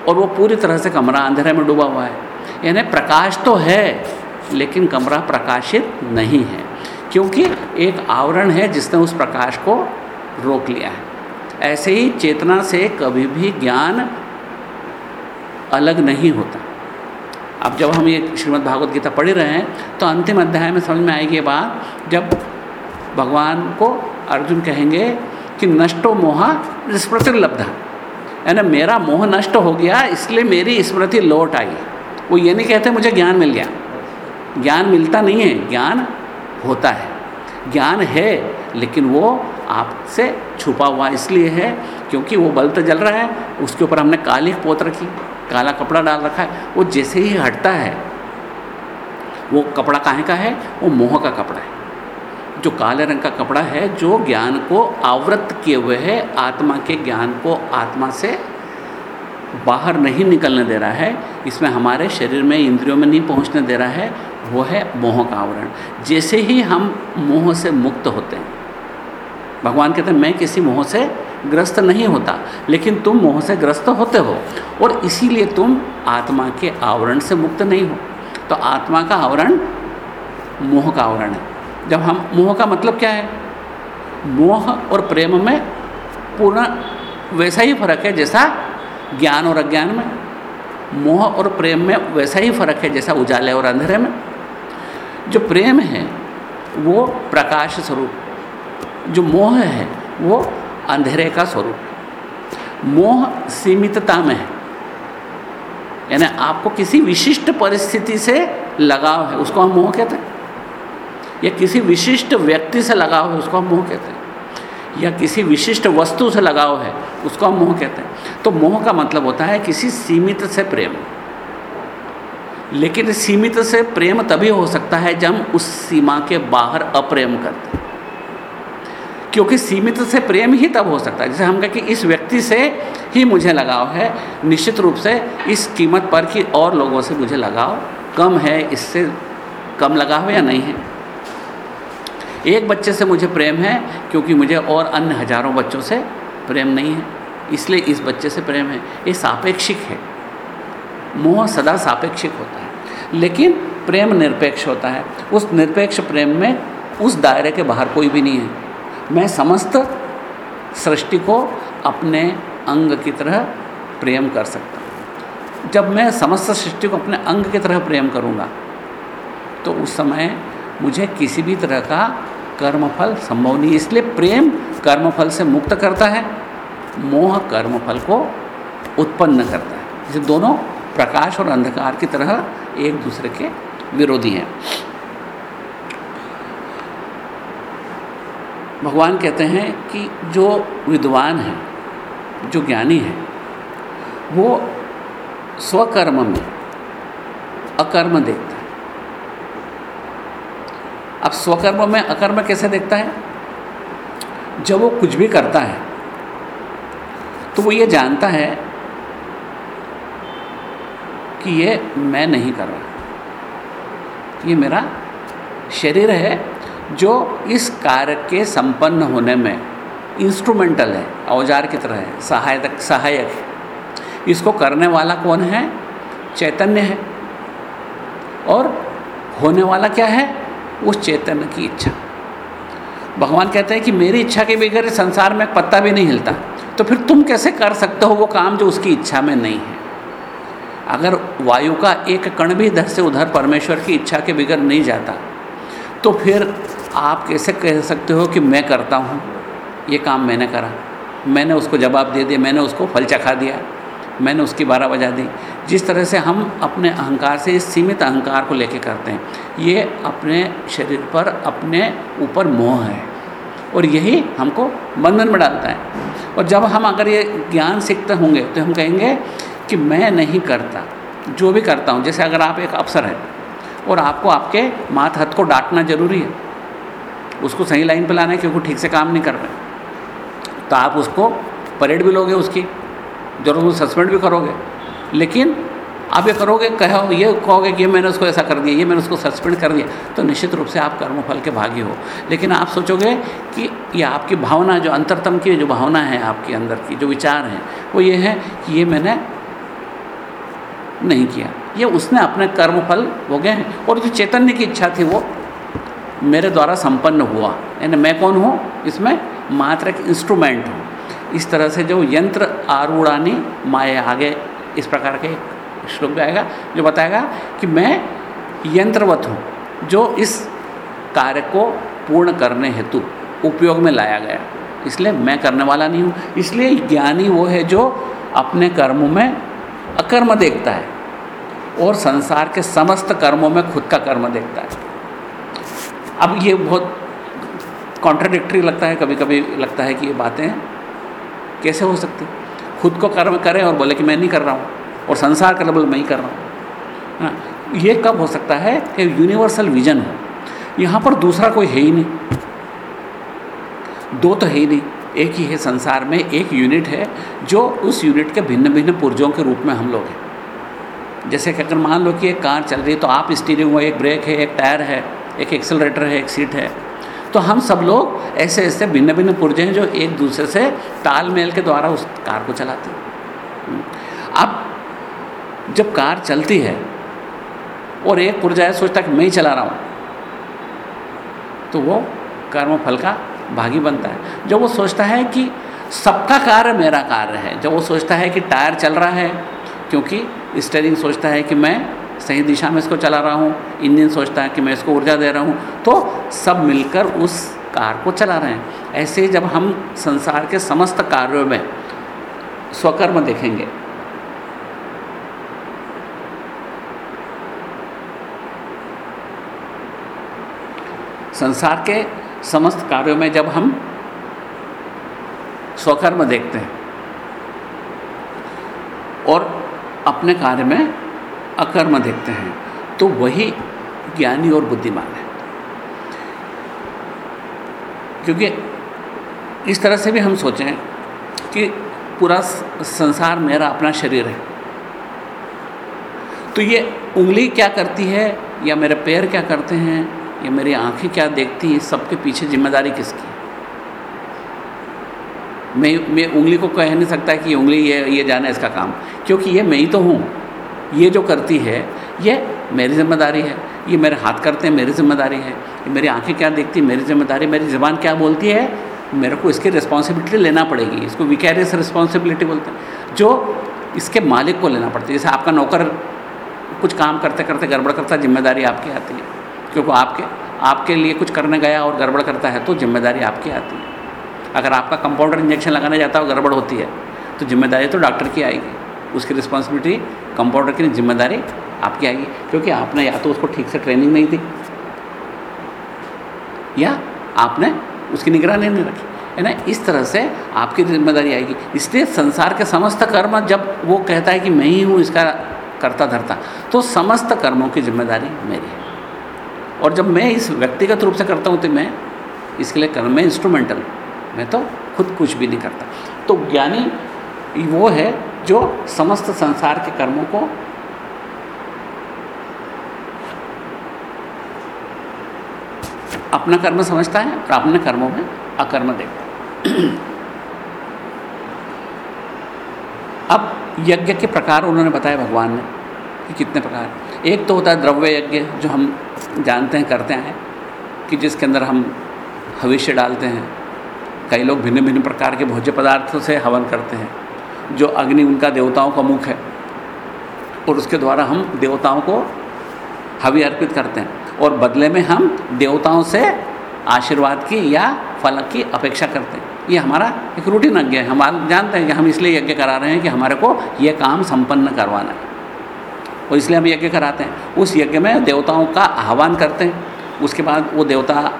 और वो पूरी तरह से कमरा अंधेरे में डूबा हुआ है। यानी प्रकाश तो है, लेकिन कमरा प्रकाशित नहीं है, क्योंकि एक आवरण है जिसने उस प्रकाश को रोक लिया है। ऐसे ही चेतना से कभी भी ज्ञान अलग नहीं होता। अब जब हम ये श्रीमद् भागवत गीता पढ़ रहे हैं तो अंतिम अध्याय में समझ में आएगी ये बात, जब भगवान को अर्जुन कहेंगे कि नष्टो मोहा स्मृति लब्धा यानी मेरा मोह नष्ट हो गया, इसलिए मेरी स्मृति लौट आई। वो ये नहीं कहते मुझे ज्ञान मिल गया। ज्ञान मिलता नहीं है, ज्ञान होता है। ज्ञान है, लेकिन वो आपसे छुपा हुआ इसलिए है क्योंकि वो बल्ब तो जल रहा है, उसके ऊपर हमने काली पोत रखी, काला कपड़ा डाल रखा है, वो जैसे ही हटता है, वो कपड़ा काहे का है? वो मोह का कपड़ा है। जो काले रंग का कपड़ा है, जो ज्ञान को आवृत किए हुए है, आत्मा के ज्ञान को आत्मा से बाहर नहीं निकलने दे रहा है, इसमें हमारे शरीर में इंद्रियों में नहीं पहुँचने दे रहा है, वो है मोह का आवरण। जैसे ही हम मोह से मुक्त होते हैं भगवान कहते हैं, मैं किसी मोह से ग्रस्त नहीं होता, लेकिन तुम मोह से ग्रस्त होते हो और इसीलिए तुम आत्मा के आवरण से मुक्त नहीं हो। तो आत्मा का आवरण मोह का आवरण है। जब हम, मोह का मतलब क्या है? मोह और प्रेम में पूर्ण वैसा ही फ़र्क है जैसा ज्ञान और अज्ञान में। मोह और प्रेम में वैसा ही फ़र्क है जैसा उजाले और अंधेरे में। जो प्रेम है, वो प्रकाश स्वरूप जो मोह है, वो अंधेरे का स्वरूप। मोह सीमितता में है। यानी आपको किसी विशिष्ट परिस्थिति से लगाव है, उसको हम मोह कहते हैं। या किसी विशिष्ट व्यक्ति से लगाव है, उसको हम मोह कहते हैं। या किसी विशिष्ट वस्तु से लगाव है, उसको हम मोह कहते हैं। तो मोह का मतलब होता है किसी सीमित से प्रेम। लेकिन सीमित से प्रेम तभी हो सकता है जब हम उस सीमा के बाहर अप्रेम करते हैं। क्योंकि सीमित से प्रेम ही तब हो सकता है। जैसे हम कहें कि इस व्यक्ति से ही मुझे लगाव है, निश्चित रूप से इस कीमत पर कि और लोगों से मुझे लगाव कम है, इससे कम लगाव या नहीं है। एक बच्चे से मुझे प्रेम है क्योंकि मुझे और अन्य हज़ारों बच्चों से प्रेम नहीं है। इसलिए इस बच्चे से प्रेम है। ये सापेक्षिक है। मोह सदा सापेक्षिक होता है। लेकिन प्रेम निरपेक्ष होता है। उस निरपेक्ष प्रेम में उस दायरे के बाहर कोई भी नहीं है। मैं समस्त सृष्टि को अपने अंग की तरह प्रेम कर सकता हूँ। जब मैं समस्त सृष्टि को अपने अंग की तरह प्रेम करूँगा तो उस समय मुझे किसी भी तरह का कर्मफल संभव नहीं। इसलिए प्रेम कर्मफल से मुक्त करता है, मोह कर्मफल को उत्पन्न करता है। जैसे दोनों प्रकाश और अंधकार की तरह एक दूसरे के विरोधी हैं। भगवान कहते हैं कि जो विद्वान है, जो ज्ञानी है, वो स्वकर्म में अकर्म देखता है। अब स्वकर्म में अकर्म कैसे देखता है? जब वो कुछ भी करता है तो वो ये जानता है कि ये मैं नहीं कर रहा। ये मेरा शरीर है जो इस कार्य के संपन्न होने में इंस्ट्रूमेंटल है, औज़ार की तरह है, सहायक सहायक। इसको करने वाला कौन है? चैतन्य है। और होने वाला क्या है? उस चैतन्य की इच्छा। भगवान कहते हैं कि मेरी इच्छा के बगैर संसार में पत्ता भी नहीं हिलता। तो फिर तुम कैसे कर सकते हो वो काम जो उसकी इच्छा में नहीं है? अगर वायु का एक कण भी इधर से उधर परमेश्वर की इच्छा के बगैर नहीं जाता तो फिर आप कैसे कह सकते हो कि मैं करता हूँ? ये काम मैंने करा। मैंने उसको जवाब दे दिया, मैंने उसको फल चखा दिया, मैंने उसकी बारह बजा दी। जिस तरह से हम अपने अहंकार से इस सीमित अहंकार को लेके करते हैं, ये अपने शरीर पर अपने ऊपर मोह है और यही हमको बंधन में डालता है। और जब हम अगर ये ज्ञान सीखते होंगे तो हम कहेंगे कि मैं नहीं करता, जो भी करता हूँ, जैसे अगर आप एक अफसर हैं और आपको आपके मात हथ को डांटना ज़रूरी है। उसको सही लाइन पर लाना है क्योंकि ठीक से काम नहीं कर रहे। तो आप उसको परेड भी लोगे उसकी, ज़रूर उसको सस्पेंड भी करोगे। लेकिन आप ये करोगे, कहो, ये कहोगे कि मैंने उसको ऐसा कर दिया, ये मैंने उसको सस्पेंड कर दिया तो निश्चित रूप से आप कर्मफल के भागी हो। लेकिन आप सोचोगे कि ये आपकी भावना, जो अंतरतम की जो भावना है आपके अंदर की, जो विचार हैं, वो ये है कि ये मैंने नहीं किया। ये उसने अपने कर्मफल हो गए हैं। और जो चैतन्य की इच्छा थी वो मेरे द्वारा संपन्न हुआ। यानी मैं कौन हूँ? इसमें मात्र एक इंस्ट्रूमेंट हूँ। इस तरह से जो यंत्र आरूढ़ानी माया आगे इस प्रकार के श्लोक भी आएगा, जो बताएगा कि मैं यंत्रवत हूँ, जो इस कार्य को पूर्ण करने हेतु उपयोग में लाया गया। इसलिए मैं करने वाला नहीं हूँ। इसलिए ज्ञानी वो है जो अपने कर्मों में अकर्म देखता है। और संसार के समस्त कर्मों में खुद का कर्म देखता है। अब ये बहुत कॉन्ट्राडिक्टरी लगता है कभी कभी लगता है कि ये बातें कैसे हो सकती खुद को कर्म करें और बोले कि मैं नहीं कर रहा हूँ और संसार कर बोले मैं ही कर रहा हूँ। हाँ ये कब हो सकता है? कि यूनिवर्सल विजन हो। यहाँ पर दूसरा कोई है ही नहीं। दो तो है ही नहीं। एक ही है संसार में, एक यूनिट है जो उस यूनिट के भिन्न भिन्न पुर्जों के रूप में हम लोग हैं। जैसे कि अगर मान लो कि एक कार चल रही है तो आप स्टीयरिंग हुआ एक ब्रेक है, एक टायर है, एक एक्सेलरेटर है, एक सीट है। तो हम सब लोग ऐसे ऐसे भिन्न भिन्न पुर्जे हैं जो एक दूसरे से तालमेल के द्वारा उस कार को चलाते हैं। अब जब कार चलती है और एक पुर्जा है, सोचता कि मैं ही चला रहा हूँ तो वो कर्म फल का भागी बनता है। जब वो सोचता है कि सबका कार्य मेरा कार्य है, जब वो सोचता है कि टायर चल रहा है, क्योंकि स्टेयरिंग सोचता है कि मैं सही दिशा में इसको चला रहा हूँ, इंजन सोचता है कि मैं इसको ऊर्जा दे रहा हूँ तो सब मिलकर उस कार को चला रहे हैं। ऐसे जब हम संसार के समस्त कार्यों में स्वकर्म देखेंगे, संसार के समस्त कार्यों में जब हम स्वकर्म देखते हैं, और अपने कार्य में अकर्म देखते हैं तो वही ज्ञानी और बुद्धिमान है। क्योंकि इस तरह से भी हम सोचें कि पूरा संसार मेरा अपना शरीर है। तो ये उंगली क्या करती है, या मेरे पैर क्या करते हैं, या मेरी आँखें क्या देखती हैं, सबके पीछे ज़िम्मेदारी किसकी? मैं मैं उंगली को कह नहीं सकता कि उंगली, ये ये जाना इसका काम। क्योंकि ये मैं ही तो हूँ। ये जो करती है, ये मेरी ज़िम्मेदारी है। ये मेरे हाथ करते हैं, मेरी ज़िम्मेदारी है। ये मेरी आँखें क्या देखती है, मेरी ज़िम्मेदारी, मेरी ज़बान क्या बोलती है, मेरे को इसकी रिस्पॉन्सिबिलिटी लेना पड़ेगी। इसको विकैरियस रिस्पॉन्सिबिलिटी बोलते हैं। जो इसके मालिक को लेना पड़ता है। जैसे आपका नौकर कुछ काम करते करते, गड़बड़ करता है ज़िम्मेदारी आपकी आती है। क्योंकि आपके आपके लिए कुछ करने गया और गड़बड़ करता है तो ज़िम्मेदारी आपकी आती है। अगर आपका कंपाउंडर इंजेक्शन लगाने जाता है और गड़बड़ होती है तो ज़िम्मेदारी तो डॉक्टर की आएगी। उसकी रिस्पॉन्सिबिलिटी कंपाउंडर की ज़िम्मेदारी आपकी आएगी, क्योंकि आपने या तो उसको ठीक से ट्रेनिंग नहीं दी, या आपने उसकी निगरानी नहीं रखी। है ना? इस तरह से आपकी ज़िम्मेदारी आएगी। इसलिए संसार के समस्त कर्म जब वो कहता है कि मैं ही हूँ, इसका करता धरता तो समस्त कर्मों की ज़िम्मेदारी मेरी है। और जब मैं इस व्यक्तिगत रूप से करता हूँ तो मैं इसके लिए कर्म में इंस्ट्रूमेंटल मैं तो खुद कुछ भी नहीं करता। तो ज्ञानी वो है जो समस्त संसार के कर्मों को अपना कर्म समझता है और अपने कर्मों में अकर्म देखता है। अब यज्ञ के प्रकार उन्होंने बताया भगवान ने कि कितने प्रकार एक तो होता है द्रव्य यज्ञ, जो हम जानते हैं, करते हैं कि जिसके अंदर हम भविष्य डालते हैं। कई लोग भिन्न भिन्न प्रकार के भोज्य पदार्थों से हवन करते हैं, जो अग्नि उनका देवताओं का मुख है। और उसके द्वारा हम देवताओं को हवि अर्पित करते हैं। और बदले में हम देवताओं से आशीर्वाद की या फल की अपेक्षा करते हैं। ये हमारा एक रूटीन यज्ञ है। हम जानते हैं कि हम इसलिए यज्ञ करा रहे हैं कि हमारे को ये काम संपन्न करवाना है। और इसलिए हम यज्ञ कराते हैं। उस यज्ञ में देवताओं का आह्वान करते हैं। उसके बाद वो देवता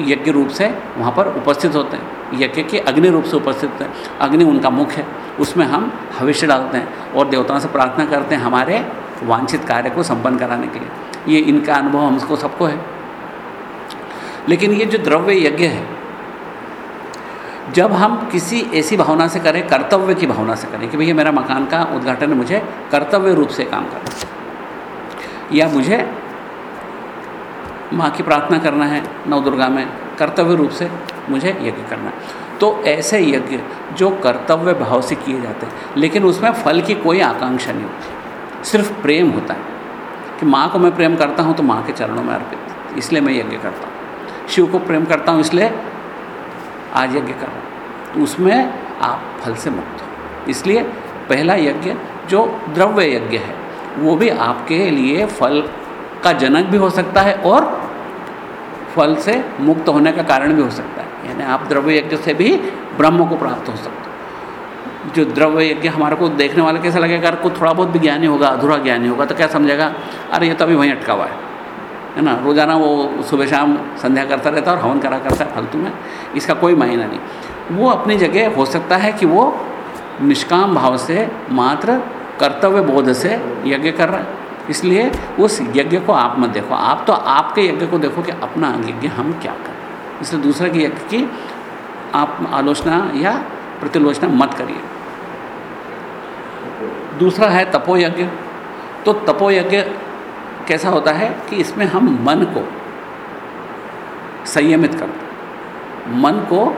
यज्ञ रूप से वहाँ पर उपस्थित होते हैं। यज्ञ के अग्नि रूप से उपस्थित होते हैं। अग्नि उनका मुख है। उसमें हम भविष्य डालते हैं और देवताओं से प्रार्थना करते हैं हमारे वांछित कार्य को संपन्न कराने के लिए। ये इनका अनुभव हमको सबको है। लेकिन ये जो द्रव्य यज्ञ है, जब हम किसी ऐसी भावना से करें, कर्तव्य की भावना से करें कि भैया मेरा मकान का उद्घाटन मुझे कर्तव्य रूप से काम करना या मुझे माँ की प्रार्थना करना है नव दुर्गा में, कर्तव्य रूप से मुझे यज्ञ करना है। तो ऐसे यज्ञ जो कर्तव्य भाव से किए जाते हैं, लेकिन उसमें फल की कोई आकांक्षा नहीं होती। सिर्फ़ प्रेम होता है कि माँ को मैं प्रेम करता हूँ तो माँ के चरणों में अर्पित। इसलिए मैं यज्ञ करता हूँ। शिव को प्रेम करता हूँ, इसलिए आज यज्ञ कर रहा हूँ। तो उसमें आप फल से मुक्त हो। इसलिए पहला यज्ञ जो द्रव्य यज्ञ है, वो भी आपके लिए फल का जनक भी हो सकता है और फल से मुक्त होने का कारण भी हो सकता है। यानी आप द्रव्य यज्ञ से भी ब्रह्म को प्राप्त हो सकते हो। जो द्रव्य यज्ञ हमारे को देखने वाला कैसा लगेगा? अगर कोई थोड़ा बहुत भी ज्ञानी होगा, अधूरा ज्ञानी होगा तो क्या समझेगा? अरे, ये तो अभी वहीं अटका हुआ है। है ना? रोज़ाना वो सुबह शाम संध्या करता रहता है और हवन करा करता है फालतू में। इसका कोई मायना नहीं। वो अपनी जगह हो सकता है कि वो निष्काम भाव से मात्र कर्तव्य बोध से यज्ञ कर रहा है। इसलिए उस यज्ञ को आप मत देखो। आप तो आपके यज्ञ को देखो कि अपना यज्ञ हम क्या करें। इसलिए दूसरे के यज्ञ की आप आलोचना या प्रतिलोचना मत करिए। दूसरा है तपोयज्ञ। तो तपोयज्ञ कैसा होता है कि इसमें हम मन को संयमित करते मन को,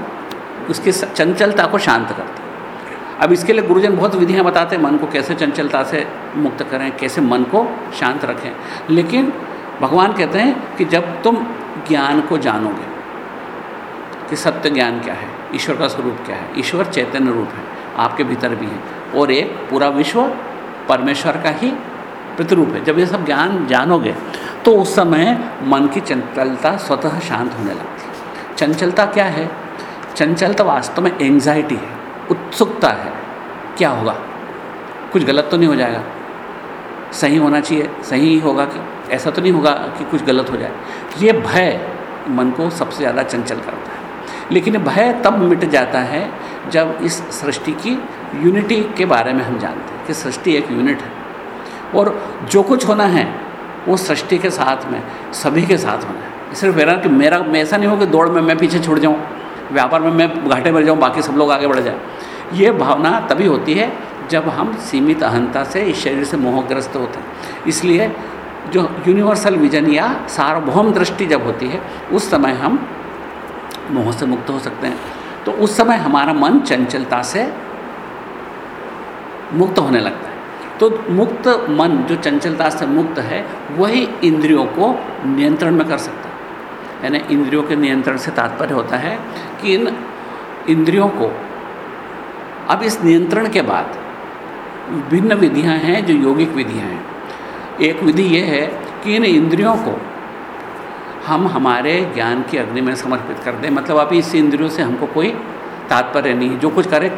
उसकी चंचलता को शांत करते अब इसके लिए गुरुजन बहुत विधियाँ बताते हैं, मन को कैसे चंचलता से मुक्त करें, कैसे मन को शांत रखें। लेकिन भगवान कहते हैं कि जब तुम ज्ञान को जानोगे कि सत्य ज्ञान क्या है, ईश्वर का स्वरूप क्या है, ईश्वर चैतन्य रूप है, आपके भीतर भी है, और एक पूरा विश्व परमेश्वर का ही प्रतिरूप है। जब ये सब ज्ञान जानोगे तो उस समय मन की चंचलता स्वतः शांत होने लगती है। चंचलता क्या है? चंचलता वास्तव में एंजाइटी है। उत्सुकता है। क्या होगा? कुछ गलत तो नहीं हो जाएगा। सही होना चाहिए, सही ही होगा कि ऐसा तो नहीं होगा कि कुछ गलत हो जाए। ये भय मन को सबसे ज़्यादा चंचल करता है। लेकिन भय तब मिट जाता है जब इस सृष्टि की यूनिटी के बारे में हम जानते हैं कि सृष्टि एक यूनिट है। और जो कुछ होना है, वो सृष्टि के साथ में, सभी के साथ होना है। सिर्फ़ मेरा कि मेरा ऐसा नहीं हो कि दौड़ में मैं पीछे छूट जाऊँ, व्यापार में मैं घाटे बढ़ जाऊँ, बाकी सब लोग आगे बढ़ जाए। ये भावना तभी होती है जब हम सीमित अहंता से इस शरीर से मोहग्रस्त होते हैं। इसलिए जो यूनिवर्सल विजन या सार्वभौम दृष्टि जब होती है, उस समय हम मोह से मुक्त हो सकते हैं। तो उस समय हमारा मन चंचलता से मुक्त होने लगता है। तो मुक्त मन जो चंचलता से मुक्त है, वही इंद्रियों को नियंत्रण में कर सकता है। यानी इंद्रियों के नियंत्रण से तात्पर्य होता है कि इन इंद्रियों को अब इस नियंत्रण के बाद भिन्न विधियाँ हैं, जो यौगिक विधियाँ हैं। एक विधि ये है कि इन इंद्रियों को हम हमारे ज्ञान की अग्नि में समर्पित कर दें। मतलब अभी इस इंद्रियों से हमको कोई तात्पर्य नहीं है जो कुछ करे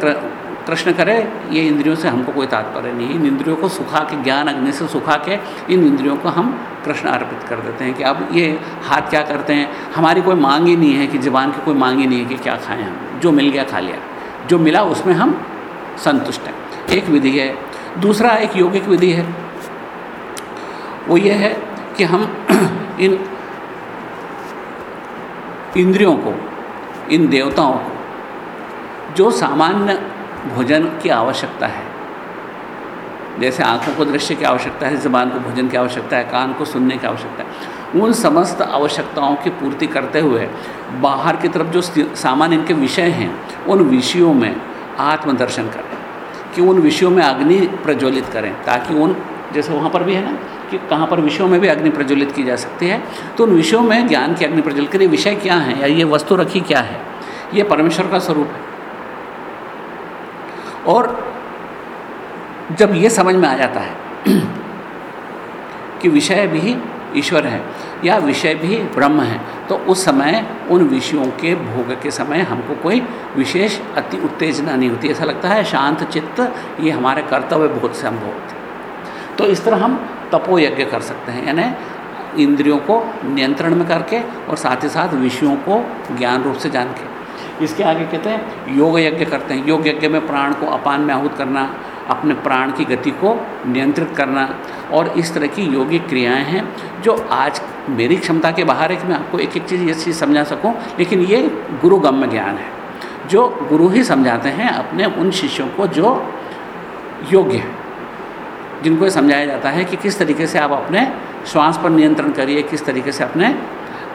कृष्ण करे, ये इंद्रियों से हमको कोई तात्पर्य नहीं। है इन इंद्रियों को सुखा के, ज्ञान अग्नि से सुखा के, इन इंद्रियों को हम कृष्ण अर्पित कर देते हैं कि अब ये हाथ क्या करते हैं? हमारी कोई मांग ही नहीं है कि जबान की कोई मांग ही नहीं है कि क्या खाएँ हम, जो मिल गया खा लिया। जो मिला उसमें हम संतुष्ट हैं। एक विधि है। दूसरा एक यौगिक विधि है। वो ये है कि हम इन इंद्रियों को, इन देवताओं को, जो सामान्य भोजन की आवश्यकता है, जैसे आँखों को दृश्य की आवश्यकता है, ज़बान को भोजन की आवश्यकता है, कान को सुनने की आवश्यकता है उन समस्त आवश्यकताओं की पूर्ति करते हुए बाहर की तरफ़ जो सामान्य इनके विषय हैं, उन विषयों में आत्मदर्शन करें। कि उन विषयों में अग्नि प्रज्वलित करें, ताकि उन जैसे वहाँ पर भी है ना, कि कहाँ पर विषयों में भी अग्नि प्रज्वलित की जा सकती है। तो उन विषयों में ज्ञान की अग्नि प्रज्वलित करिए विषय क्या है? या ये वस्तु रखी क्या है? ये परमेश्वर का स्वरूप है। और जब ये समझ में आ जाता है कि विषय भी ईश्वर है, या विषय भी ब्रह्म है तो उस समय उन विषयों के भोग के समय हमको कोई विशेष अति उत्तेजना नहीं होती। ऐसा लगता है शांत चित्त, ये हमारे कर्तव्य बोध से हम भोगते तो इस तरह हम तपो यज्ञ कर सकते हैं, यानी इंद्रियों को नियंत्रण में करके और साथ ही साथ विषयों को ज्ञान रूप से जान के। इसके आगे कहते हैं, योग यज्ञ करते हैं। योग यज्ञ में प्राण को अपान में आहूत करना, अपने प्राण की गति को नियंत्रित करना और इस तरह की योगिक क्रियाएँ हैं जो आज मेरी क्षमता के बाहर है कि मैं आपको एक एक चीज़ ये चीज़ समझा सकूँ, लेकिन ये गुरुगम्य ज्ञान है। जो गुरु ही समझाते हैं अपने उन शिष्यों को जो योग्य है, जिनको ये समझाया जाता है कि किस तरीके से आप अपने श्वास पर नियंत्रण करिए, किस तरीके से अपने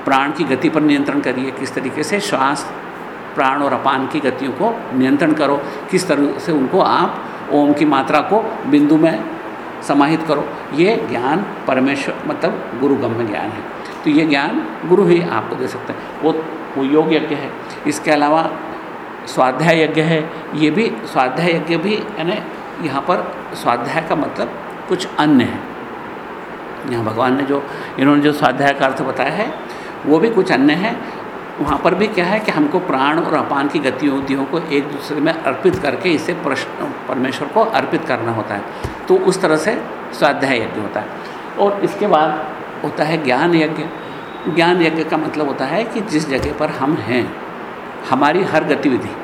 प्राण की गति पर नियंत्रण करिए, किस तरीके से श्वास प्राण और अपान की गतियों को नियंत्रण करो। किस तरह से उनको आप ओम की मात्रा को बिंदु में समाहित करो। ये ज्ञान परमेश्वर मतलब गुरु गम्य ज्ञान है। तो ये ज्ञान गुरु ही आपको दे सकते हैं। वो वो योग यज्ञ है। इसके अलावा स्वाध्याय यज्ञ है। ये भी, स्वाध्याय यज्ञ भी, यानी यहाँ पर स्वाध्याय का मतलब कुछ अन्य है। यहाँ भगवान ने जो, इन्होंने जो स्वाध्याय का अर्थ बताया है, वो भी कुछ अन्य है। वहाँ पर भी क्या है कि हमको प्राण और अपान की गतिविधियों को एक दूसरे में अर्पित करके इसे परमेश्वर को अर्पित करना होता है। तो उस तरह से स्वाध्याय यज्ञ होता है। और इसके बाद होता है ज्ञान यज्ञ। ज्ञान यज्ञ का मतलब होता है कि जिस जगह पर हम हैं, हमारी हर गतिविधि,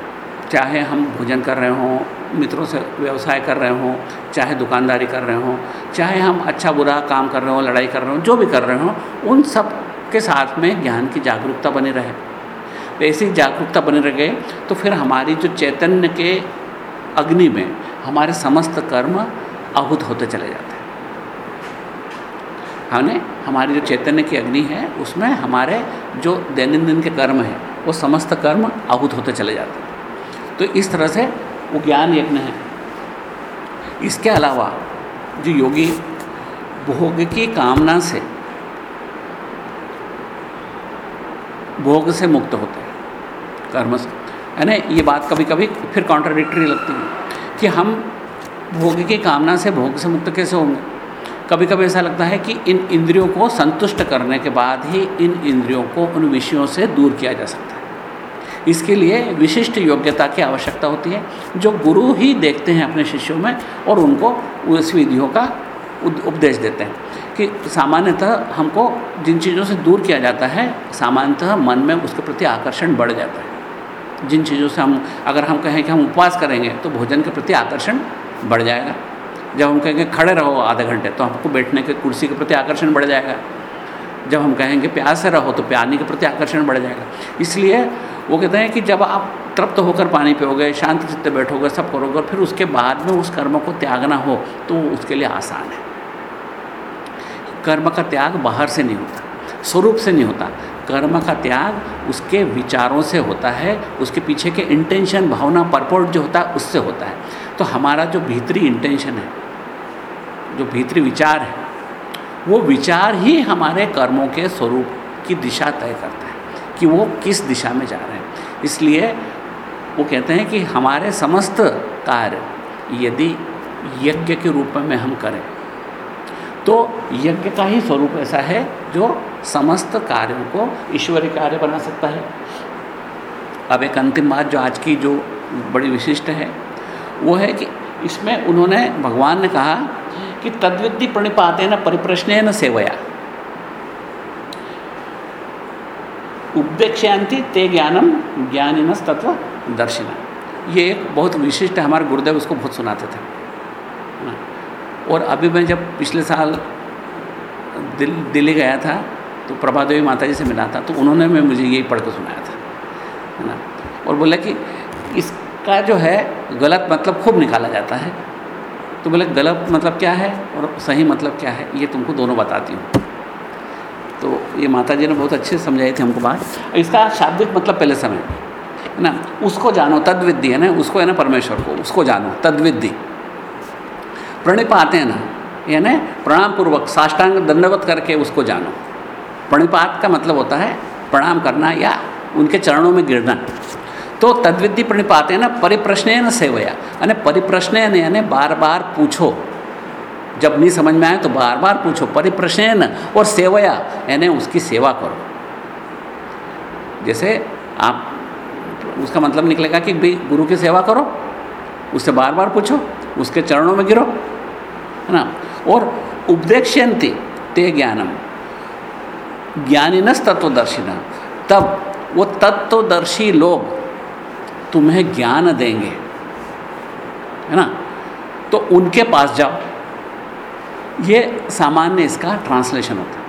चाहे हम भोजन कर रहे हों, मित्रों से व्यवसाय कर रहे हों, चाहे दुकानदारी कर रहे हों, चाहे हम अच्छा बुरा काम कर रहे हों, लड़ाई कर रहे हों, जो भी कर रहे हों, उन सब के साथ में ज्ञान की जागरूकता बनी रहे। तो ऐसी जागरूकता बनी रहे तो फिर हमारी जो चैतन्य के अग्नि में हमारे समस्त कर्म आहूत होते चले जाते हैं। हमने हमारी जो चैतन्य की अग्नि है, उसमें हमारे जो दैनंदिन के कर्म हैं, वो समस्त कर्म आहूत होते चले जाते हैं। तो इस तरह से वो ज्ञान यज्ञ है। इसके अलावा जो योगी भोग की कामना से भोग से मुक्त होते हैं, कर्म से। यानी ये बात कभी कभी फिर कॉन्ट्राडिक्टरी लगती है कि हम भोग की कामना से भोग से मुक्त कैसे होंगे? कभी कभी ऐसा लगता है कि इन इंद्रियों को संतुष्ट करने के बाद ही इन इंद्रियों को उन विषयों से दूर किया जा सकता है। इसके लिए विशिष्ट योग्यता की आवश्यकता होती है, जो गुरु ही देखते हैं अपने शिष्यों में और उनको उस विधियों का उपदेश देते हैं। कि सामान्यतः हमको जिन चीज़ों से दूर किया जाता है, सामान्यतः मन में उसके प्रति आकर्षण बढ़ जाता है। जिन चीज़ों से हम, अगर हम कहें कि हम उपवास करेंगे तो भोजन के प्रति आकर्षण बढ़ जाएगा। जब हम कहेंगे खड़े रहो आधे घंटे तो हमको बैठने के कुर्सी के प्रति आकर्षण बढ़ जाएगा। जब हम कहेंगे प्यास से रहो तो प्यानी के प्रति आकर्षण बढ़ जाएगा। इसलिए वो कहते हैं कि जब आप तृप्त होकर पानी पियोगे, शांत चित्त बैठोगे, सब करोगे फिर उसके बाद में उस कर्म को त्यागना हो तो उसके लिए आसान है। कर्म का त्याग बाहर से नहीं होता, स्वरूप से नहीं होता। कर्म का त्याग उसके विचारों से होता है, उसके पीछे के इंटेंशन भावना परपोर्ट जो होता है, उससे होता है। तो हमारा जो भीतरी इंटेंशन है, जो भीतरी विचार है, वो विचार ही हमारे कर्मों के स्वरूप की दिशा तय करता है कि वो किस दिशा में जा रहे हैं। इसलिए वो कहते हैं कि हमारे समस्त कार्य यदि यज्ञ के रूप में हम करें तो यज्ञ का ही स्वरूप ऐसा है जो समस्त कार्यों को ईश्वरीय कार्य बना सकता है। अब एक अंतिम बात जो आज की जो बड़ी विशिष्ट है, वो है कि इसमें उन्होंने, भगवान ने कहा कि तद्विद्धि प्रणिपाते न परिप्रश्न न सेवया। उपदेक्षांति ते ज्ञानम ज्ञानिन तत्व दर्शिना। ये एक बहुत विशिष्ट हमारे गुरुदेव उसको बहुत सुनाते थे। और अभी मैं जब पिछले साल दिल, दिल्ली गया था तो प्रभा देवी माता जी से मिला था तो उन्होंने मैं मुझे यही पढ़ कर सुनाया था, है ना? और बोला कि इसका जो है गलत मतलब खूब निकाला जाता है। तो बोले, गलत मतलब क्या है और सही मतलब क्या है, ये तुमको दोनों बताती हूँ। तो ये माता जी ने बहुत अच्छे से समझाई थी हमको बात। इसका शाब्दिक मतलब पहले समय, है ना? उसको जानो, तद्विद्धि, है ना? उसको, है ना, परमेश्वर को, उसको जानो, तद्विद्धि। प्रणिपाते ना यानी प्रणाम पूर्वक साष्टांग दंडवत करके उसको जानो। प्रणिपात का मतलब होता है प्रणाम करना या उनके चरणों में गिरना। तो तद्विधि प्रणिपात है ना परिप्रश्न सेवया। यानी परिप्रश्न यानी बार बार पूछो। जब नहीं समझ में आए तो बार बार पूछो परिप्रश्न और सेवया, यानी उसकी सेवा करो। जैसे आप, उसका मतलब निकलेगा कि भाई गुरु की सेवा करो, उससे बार बार पूछो। उसके चरणों में गिरो, है ना? और उपदेक्षयंती ते ज्ञानम। ज्ञानिनस तत्वदर्शिना तब वो तत्वदर्शी लोग तुम्हें ज्ञान देंगे, है ना? तो उनके पास जाओ। ये सामान्य इसका ट्रांसलेशन होता है।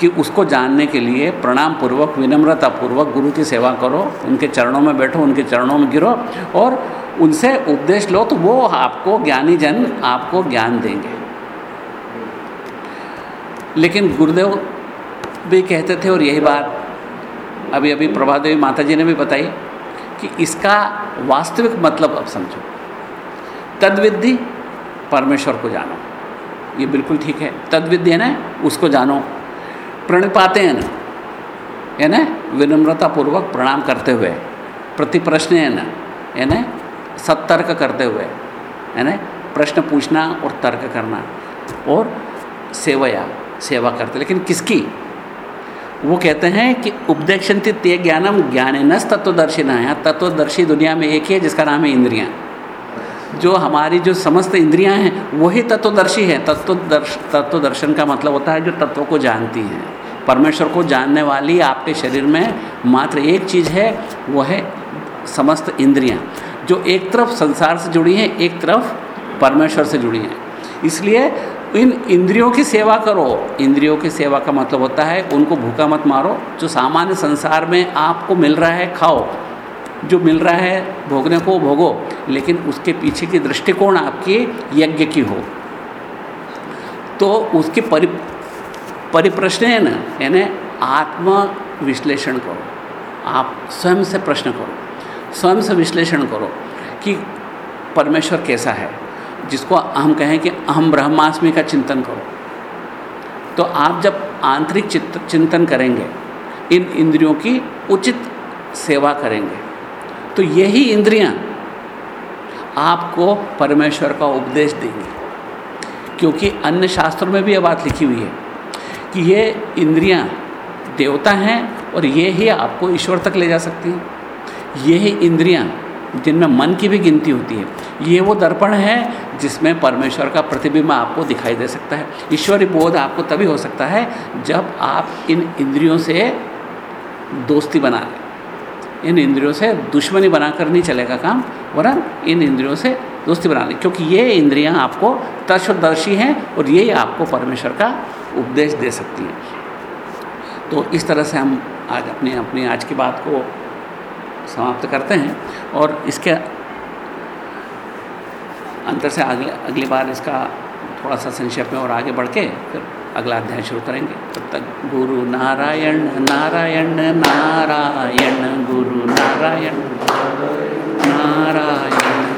कि उसको जानने के लिए प्रणाम पूर्वक विनम्रता पूर्वक गुरु की सेवा करो, उनके चरणों में बैठो, उनके चरणों में गिरो और उनसे उपदेश लो तो वो आपको ज्ञानी जन आपको ज्ञान देंगे। लेकिन गुरुदेव भी कहते थे, और यही बात अभी अभी प्रभादेवी माता जी ने भी बताई कि इसका वास्तविक मतलब अब समझो। तद्विधि परमेश्वर को जानो। ये बिल्कुल ठीक है। तद्विधि है ना, उसको जानो। प्रणिपाते हैं ना? यानी विनम्रतापूर्वक प्रणाम करते हुए प्रति प्रश्न है ना? यानी सतर्क करते हुए यानी प्रश्न पूछना और तर्क करना और सेवया, सेवा करते। लेकिन किसकी? वो कहते हैं कि उपदेक्षंति ते ज्ञानम ज्ञान न तत्वदर्शी न है तत्वदर्शी दुनिया में एक ही है, जिसका नाम है इंद्रियाँ। जो हमारी जो समस्त इंद्रियाँ हैं, वही तत्वदर्शी है। तत्वदर्श, तत्वदर्शन का मतलब होता है जो तत्व को जानती हैं। परमेश्वर को जानने वाली आपके शरीर में मात्र एक चीज़ है, वो है समस्त इंद्रियाँ, जो एक तरफ़ संसार से जुड़ी हैं, एक तरफ़ परमेश्वर से जुड़ी हैं। इसलिए इन इंद्रियों की सेवा करो। इंद्रियों की सेवा का मतलब होता है, उनको भूखा मत मारो। जो सामान्य संसार में आपको मिल रहा है, खाओ। जो मिल रहा है, भोगने को भोगो, लेकिन उसके पीछे की दृष्टिकोण आपकी यज्ञ की हो। तो उसके परि परिप्रश्न है ना यानी आत्म विश्लेषण करो। आप स्वयं से प्रश्न करो, स्वयं से विश्लेषण करो कि परमेश्वर कैसा है, जिसको हम कहें कि अहम ब्रह्मास्मि का चिंतन करो। तो आप जब आंतरिक चिंतन करेंगे, इन इंद्रियों की उचित सेवा करेंगे तो यही इंद्रियाँ आपको परमेश्वर का उपदेश देंगी। क्योंकि अन्य शास्त्रों में भी यह बात लिखी हुई है। कि ये इंद्रियाँ देवता हैं और ये ही आपको ईश्वर तक ले जा सकती हैं। ये ही इंद्रियाँ जिनमें मन की भी गिनती होती है। ये वो दर्पण है जिसमें परमेश्वर का प्रतिबिंब आपको दिखाई दे सकता है। ईश्वरी बोध आपको तभी हो सकता है जब आप इन इंद्रियों से दोस्ती बना लें। इन इंद्रियों से दुश्मनी बनाकर नहीं चलेगा काम, वरन इन इंद्रियों से दोस्ती बना लें। क्योंकि ये इंद्रियाँ आपको तत्वदर्शी हैं और यही आपको परमेश्वर का उपदेश दे सकती हैं। तो इस तरह से हम आज अपनी अपनी आज की बात को समाप्त करते हैं और इसके अंतर से अगले, अगली बार इसका थोड़ा सा संक्षेप में और आगे बढ़ के फिर अगला अध्याय शुरू करेंगे। तब तक गुरु नारायण नारायण नारायण, गुरु नारायण नारायण।